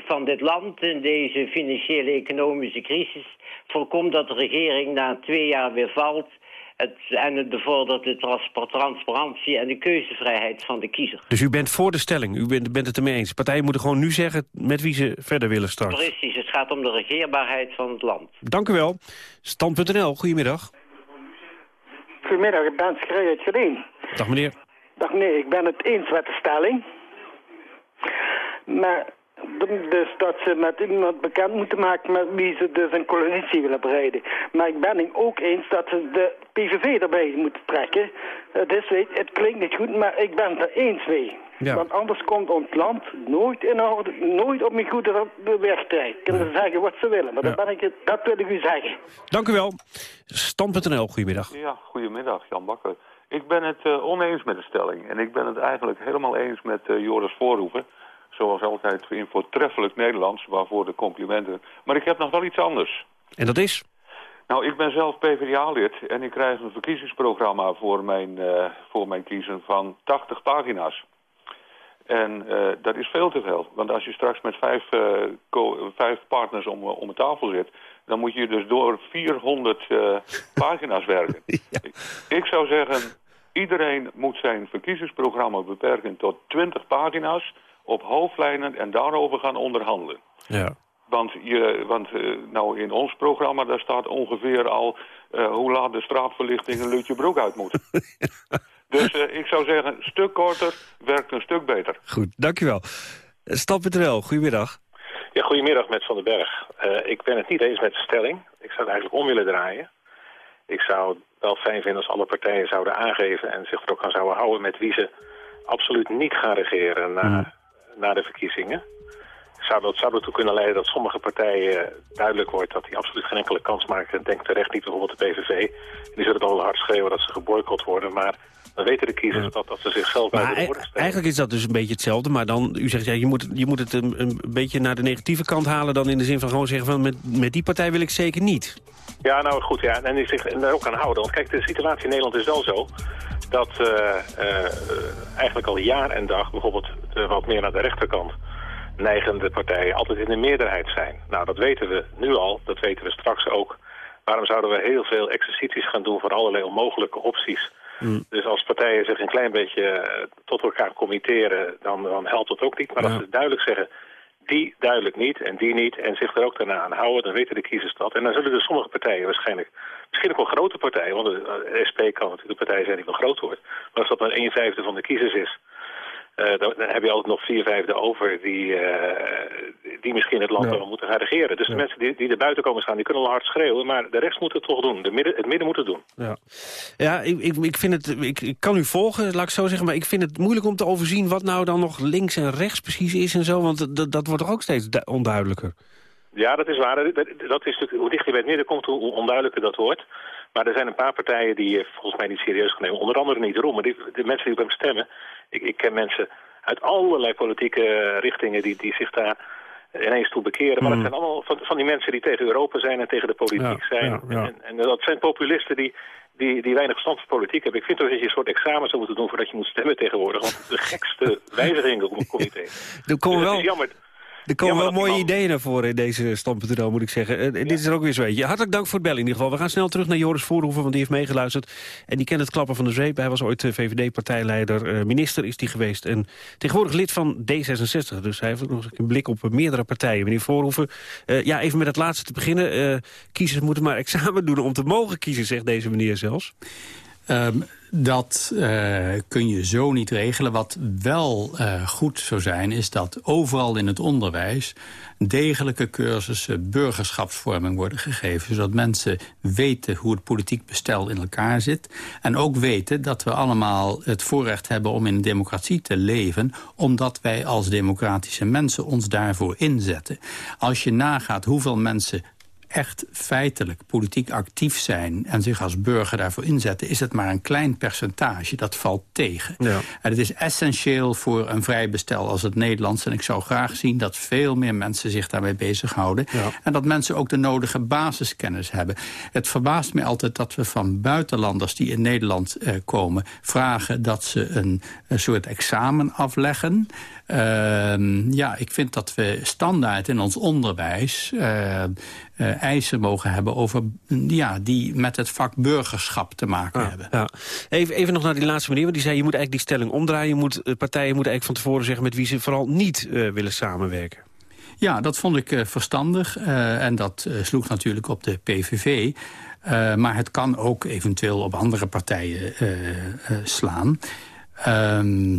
Speaker 28: van dit land in deze financiële economische crisis. Voorkomt dat de regering na twee jaar weer valt het, en het bevordert de transparantie en de keuzevrijheid van de kiezer.
Speaker 17: Dus u bent voor de stelling, u bent, bent het ermee eens. Partijen moeten gewoon nu zeggen met wie ze verder willen starten.
Speaker 28: Precies, het gaat om de regeerbaarheid van het land.
Speaker 17: Dank u wel. Stand.nl, goedemiddag.
Speaker 29: Goedemiddag, ik ben Schree uit.
Speaker 17: Dag meneer.
Speaker 29: Dag meneer, ik ben het eens met de stelling. Maar dus dat ze met iemand bekend moeten maken met wie ze dus een coalitie willen bereiden. Maar ik ben het ook eens dat ze de PVV erbij moeten trekken. Het, is, het klinkt niet goed, maar ik ben het er eens mee.
Speaker 17: Ja.
Speaker 29: Want anders komt ons land nooit, in orde, nooit op mijn goede weg terecht. Kunnen ze zeggen wat ze willen, maar
Speaker 17: Ja.
Speaker 29: dat, ben ik, dat wil ik u zeggen.
Speaker 17: Dank u wel. Stand.nl, goedemiddag.
Speaker 30: Ja, goedemiddag, Jan Bakker. Ik ben het eh, oneens met de stelling. En ik ben het eigenlijk helemaal eens met eh, Joris Voorhoeven. Zoals altijd in voortreffelijk Nederlands, waarvoor de complimenten. Maar ik heb nog wel iets anders.
Speaker 17: En dat is?
Speaker 30: Nou, ik ben zelf PvdA-lid en ik krijg een verkiezingsprogramma voor mijn, eh, voor mijn kiezen van 80 pagina's. En eh, dat is veel te veel. Want als je straks met vijf, eh, vijf partners om, om een tafel zit... dan moet je dus door 400 eh, pagina's werken. ik zou zeggen, iedereen moet zijn verkiezingsprogramma beperken tot 20 pagina's... op hoofdlijnen en daarover gaan onderhandelen.
Speaker 17: Ja.
Speaker 30: Want, je, want eh, nou in ons programma daar staat ongeveer al eh, hoe laat de straatverlichting een lutje broek uit moet. dus eh, ik zou zeggen, stuk korter werkt een stuk beter.
Speaker 17: Goed, dankjewel. Stand.nl, goedemiddag.
Speaker 31: Ja, goedemiddag met Van den Berg. Eh, ik ben het niet eens met de stelling. Ik zou het eigenlijk om willen draaien. Ik zou het wel fijn vinden als alle partijen zouden aangeven... en zich er ook aan zouden houden met wie ze absoluut niet gaan regeren na, na de verkiezingen. Zou dat, zou dat toe kunnen leiden dat sommige partijen duidelijk wordt... dat die absoluut geen enkele kans maken. Denk terecht niet bijvoorbeeld de PVV. En die zullen dan wel hard schreeuwen dat ze geboycott worden... maar dan weten de kiezers dat, dat ze zichzelf
Speaker 17: Maar
Speaker 31: buiten de
Speaker 17: ei-
Speaker 31: orde stellen.
Speaker 17: eigenlijk is dat dus een beetje hetzelfde. Maar dan, u zegt, ja, je, moet, je moet het een, een beetje naar de negatieve kant halen... dan in de zin van gewoon zeggen van met, met die partij wil ik zeker niet.
Speaker 31: Ja, nou goed, ja. En die zich daar ook aan houden. Want kijk, de situatie in Nederland is wel zo dat eh, eh, eigenlijk al jaar en dag bijvoorbeeld eh, wat meer naar de rechterkant neigende partijen altijd in de meerderheid zijn. Nou, dat weten we nu al, dat weten we straks ook Waarom zouden we heel veel exercities gaan doen voor allerlei onmogelijke opties?
Speaker 17: Mm.
Speaker 31: Dus als partijen zich een klein beetje eh, tot elkaar committeren, dan, dan helpt dat ook niet. Maar als ze duidelijk zeggen, die duidelijk niet en die niet... en zich er ook daarna aan houden, dan weten de kiezers dat. En dan zullen er sommige partijen waarschijnlijk... misschien ook wel grote partijen, want de eh, SP kan natuurlijk een partij zijn die wel groot wordt. Maar als dat maar een vijfde van de kiezers is... eh, dan, dan heb je altijd nog vier vijfde over die, eh, die misschien het land
Speaker 17: Ja.
Speaker 31: wel moeten gaan regeren. Dus de mensen die, die er buiten komen staan, die kunnen wel hard schreeuwen... maar de rest moet het toch doen. De midden, het midden moet het doen.
Speaker 17: Ja, ja ik, ik, ik, vind het, ik, ik kan u volgen, laat ik zo zeggen... maar ik vind het moeilijk om te overzien wat nou dan nog links en rechts precies is en zo... want dat, dat wordt toch ook steeds du- onduidelijker.
Speaker 31: Ja, dat is waar. Dat, is natuurlijk, hoe dichter je bij het midden komt, hoe onduidelijker dat wordt. Maar er zijn een paar partijen die je volgens mij niet serieus gaan nemen. Onder andere niet erom. Maar die, de mensen die op hem stemmen... Ik, ik ken mensen uit allerlei politieke richtingen die, die zich daar ineens toe bekeren. Maar
Speaker 17: Mm.
Speaker 31: dat zijn allemaal van, van die mensen die tegen Europa zijn en tegen de politiek
Speaker 17: Ja,
Speaker 31: zijn.
Speaker 17: ja, ja.
Speaker 31: En, en dat zijn populisten die, die, die weinig verstand van politiek hebben. Ik vind toch dat je een soort examen zou moeten doen voordat je moet stemmen tegenwoordig. Want de gekste wijzigingen op een comité.
Speaker 17: Komen
Speaker 31: Dus het
Speaker 17: wel,
Speaker 31: is jammer.
Speaker 17: Er komen wel mooie ideeën naar voren in deze stand.nl, moet ik zeggen. En, en Dit is er ook weer zo eentje. Hartelijk dank voor het bellen in ieder geval. We gaan snel terug naar Joris Voorhoeven, want die heeft meegeluisterd. En die kent het klappen van de zweep. Hij was ooit eh, VVD-partijleider. eh, minister is die geweest. En tegenwoordig lid van D66. Dus hij heeft ook nog eens een blik op eh, meerdere partijen. Meneer Voorhoeven, eh, ja, even met het laatste te beginnen. Eh, kiezers moeten maar examen doen om te mogen kiezen, zegt deze meneer zelfs.
Speaker 22: Ehm, dat eh, kun je zo niet regelen. Wat wel eh, goed zou zijn, is dat overal in het onderwijs... degelijke cursussen burgerschapsvorming worden gegeven... zodat mensen weten hoe het politiek bestel in elkaar zit. En ook weten dat we allemaal het voorrecht hebben om in een democratie te leven... omdat wij als democratische mensen ons daarvoor inzetten. Als je nagaat hoeveel mensen echt feitelijk politiek actief zijn... en zich als burger daarvoor inzetten... is het maar een klein percentage. Dat valt tegen.
Speaker 17: Ja.
Speaker 22: En het is essentieel voor een vrij bestel als het Nederlands. En ik zou graag zien dat veel meer mensen zich daarmee bezighouden.
Speaker 17: Ja.
Speaker 22: En dat mensen ook de nodige basiskennis hebben. Het verbaast mij altijd dat we van buitenlanders die in Nederland eh, komen... vragen dat ze een, een soort examen afleggen... Ehm, ja, ik vind dat we standaard in ons onderwijs eh, eh, eisen mogen hebben over ja, die met het vak burgerschap te maken
Speaker 17: Ja,
Speaker 22: hebben.
Speaker 17: ja. Even, even nog naar die laatste meneer, want die zei... je moet eigenlijk die stelling omdraaien. Je moet, eh, partijen moeten eigenlijk van tevoren zeggen... met wie ze vooral niet eh, willen samenwerken.
Speaker 22: Ja, dat vond ik verstandig. en dat sloeg natuurlijk op de PVV. Maar het kan ook eventueel op andere partijen slaan. Ehm,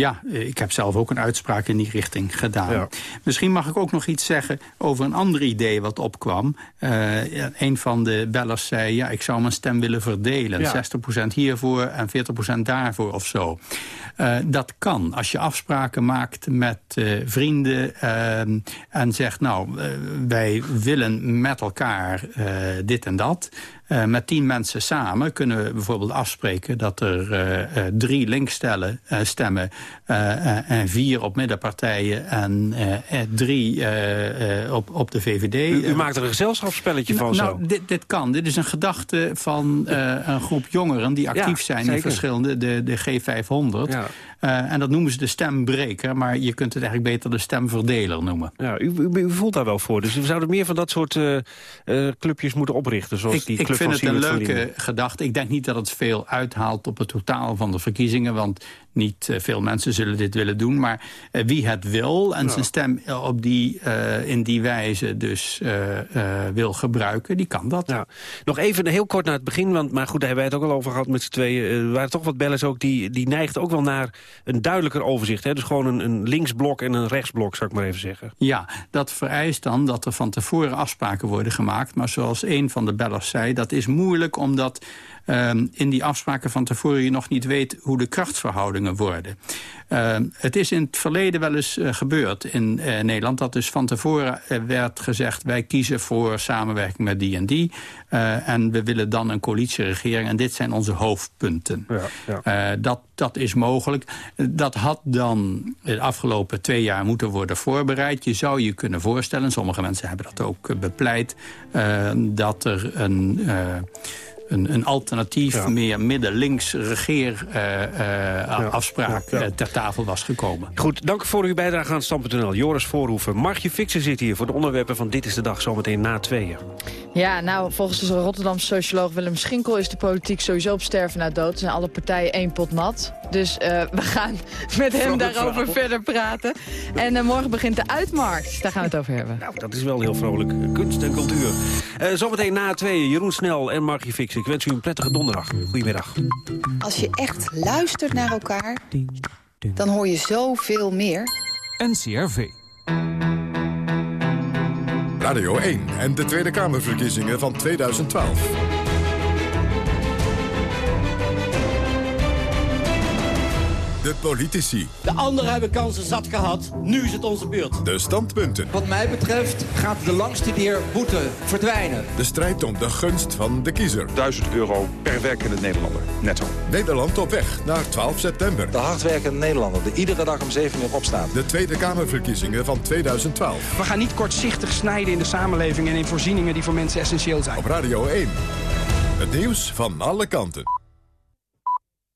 Speaker 22: ja, eh, ik heb zelf ook een uitspraak in die richting gedaan.
Speaker 17: Ja.
Speaker 22: Misschien mag ik ook nog iets zeggen over een ander idee wat opkwam. Ja, een van de bellers zei, ja, ik zou mijn stem willen verdelen.
Speaker 17: Ja.
Speaker 22: 60% hiervoor en 40% daarvoor of zo. Eh, dat kan. Als je afspraken maakt met vrienden en zegt... nou, wij willen met elkaar dit en dat... Eh, met tien mensen samen kunnen we bijvoorbeeld afspreken... dat er eh, eh, drie linkstellen eh, stemmen en vier op middenpartijen... en drie op, op de VVD.
Speaker 17: U, u maakt er een gezelschapsspelletje van
Speaker 22: nou,
Speaker 17: zo.
Speaker 22: nou, dit, dit kan. Dit is een gedachte van een groep jongeren die actief
Speaker 17: Ja,
Speaker 22: zijn in verschillende, de, de G500.
Speaker 17: Ja.
Speaker 22: Eh, en dat noemen ze de stembreker, maar je kunt het eigenlijk beter de stemverdeler noemen.
Speaker 17: Ja, u, u, u voelt daar wel voor. Dus we zouden meer van dat soort eh, eh, clubjes moeten oprichten. Zoals
Speaker 22: Ik,
Speaker 17: die
Speaker 22: ik
Speaker 17: club
Speaker 22: vind
Speaker 17: van
Speaker 22: het een leuke gedachte. Ik denk niet dat het veel uithaalt op het totaal van de verkiezingen. Want niet eh, veel mensen zullen dit willen doen. Maar eh, wie het wil en zijn stem eh, op die, in die wijze dus wil gebruiken, die kan dat.
Speaker 17: Ja. Nog even heel kort naar het begin, want, maar goed, daar hebben wij het ook al over gehad met z'n tweeën. Er waren toch wat bellers ook, die, die neigden ook wel naar een duidelijker overzicht. Hè? Dus gewoon een, een linksblok en een rechtsblok, zou ik maar even zeggen.
Speaker 22: Ja, dat vereist dan dat er van tevoren afspraken worden gemaakt. Maar zoals een van de bellers zei, dat is moeilijk omdat in die afspraken van tevoren je nog niet weet hoe de krachtsverhoudingen worden. Ehm, het is in het verleden wel eens eh, gebeurd in eh, Nederland... dat dus van tevoren eh, werd gezegd... wij kiezen voor samenwerking met die en die... en we willen dan een coalitieregering... en dit zijn onze hoofdpunten. Eh, dat, dat is mogelijk. Dat had dan de afgelopen twee jaar moeten worden voorbereid. Je zou je kunnen voorstellen, sommige mensen hebben dat ook bepleit... dat er een... eh, een, een alternatief, meer midden-links regeerafspraak uh, uh, ter tafel was gekomen.
Speaker 17: Goed, dank voor uw bijdrage aan Stam.nl. Joris Voorhoeven. Margje Fixen zit hier voor de onderwerpen van Dit is de Dag zometeen na tweeën.
Speaker 32: Ja, nou, volgens de Rotterdamse socioloog Willem Schinkel... is de politiek sowieso op sterven na dood. Er zijn alle partijen één pot nat. Dus uh, we gaan met hem daarover verder praten. En uh, morgen begint de uitmarkt. Daar gaan we het over hebben.
Speaker 17: Nou, dat is wel heel vrolijk. Kunst en cultuur. Uh, zometeen na tweeën. Jeroen Snel en Margie Fix. Ik wens u een prettige donderdag. Goedemiddag.
Speaker 33: Als je echt luistert naar elkaar... dan hoor je zoveel meer.
Speaker 34: NCRV.
Speaker 1: Radio 1 en de Tweede Kamerverkiezingen van 2012. De politici.
Speaker 35: De anderen hebben kansen zat gehad. Nu is het onze beurt.
Speaker 1: De standpunten.
Speaker 35: Wat mij betreft gaat de langste dier boete verdwijnen.
Speaker 1: De strijd om de gunst van de kiezer.
Speaker 36: 1000 euro per werkende Nederlander, netto.
Speaker 1: Nederland op weg naar 12 september.
Speaker 36: De hardwerkende Nederlander die iedere dag om 7 uur opstaat.
Speaker 1: De Tweede Kamerverkiezingen van 2012.
Speaker 37: We gaan niet kortzichtig snijden in de samenleving en in voorzieningen die voor mensen essentieel zijn.
Speaker 1: Op Radio 1. Het nieuws van alle kanten.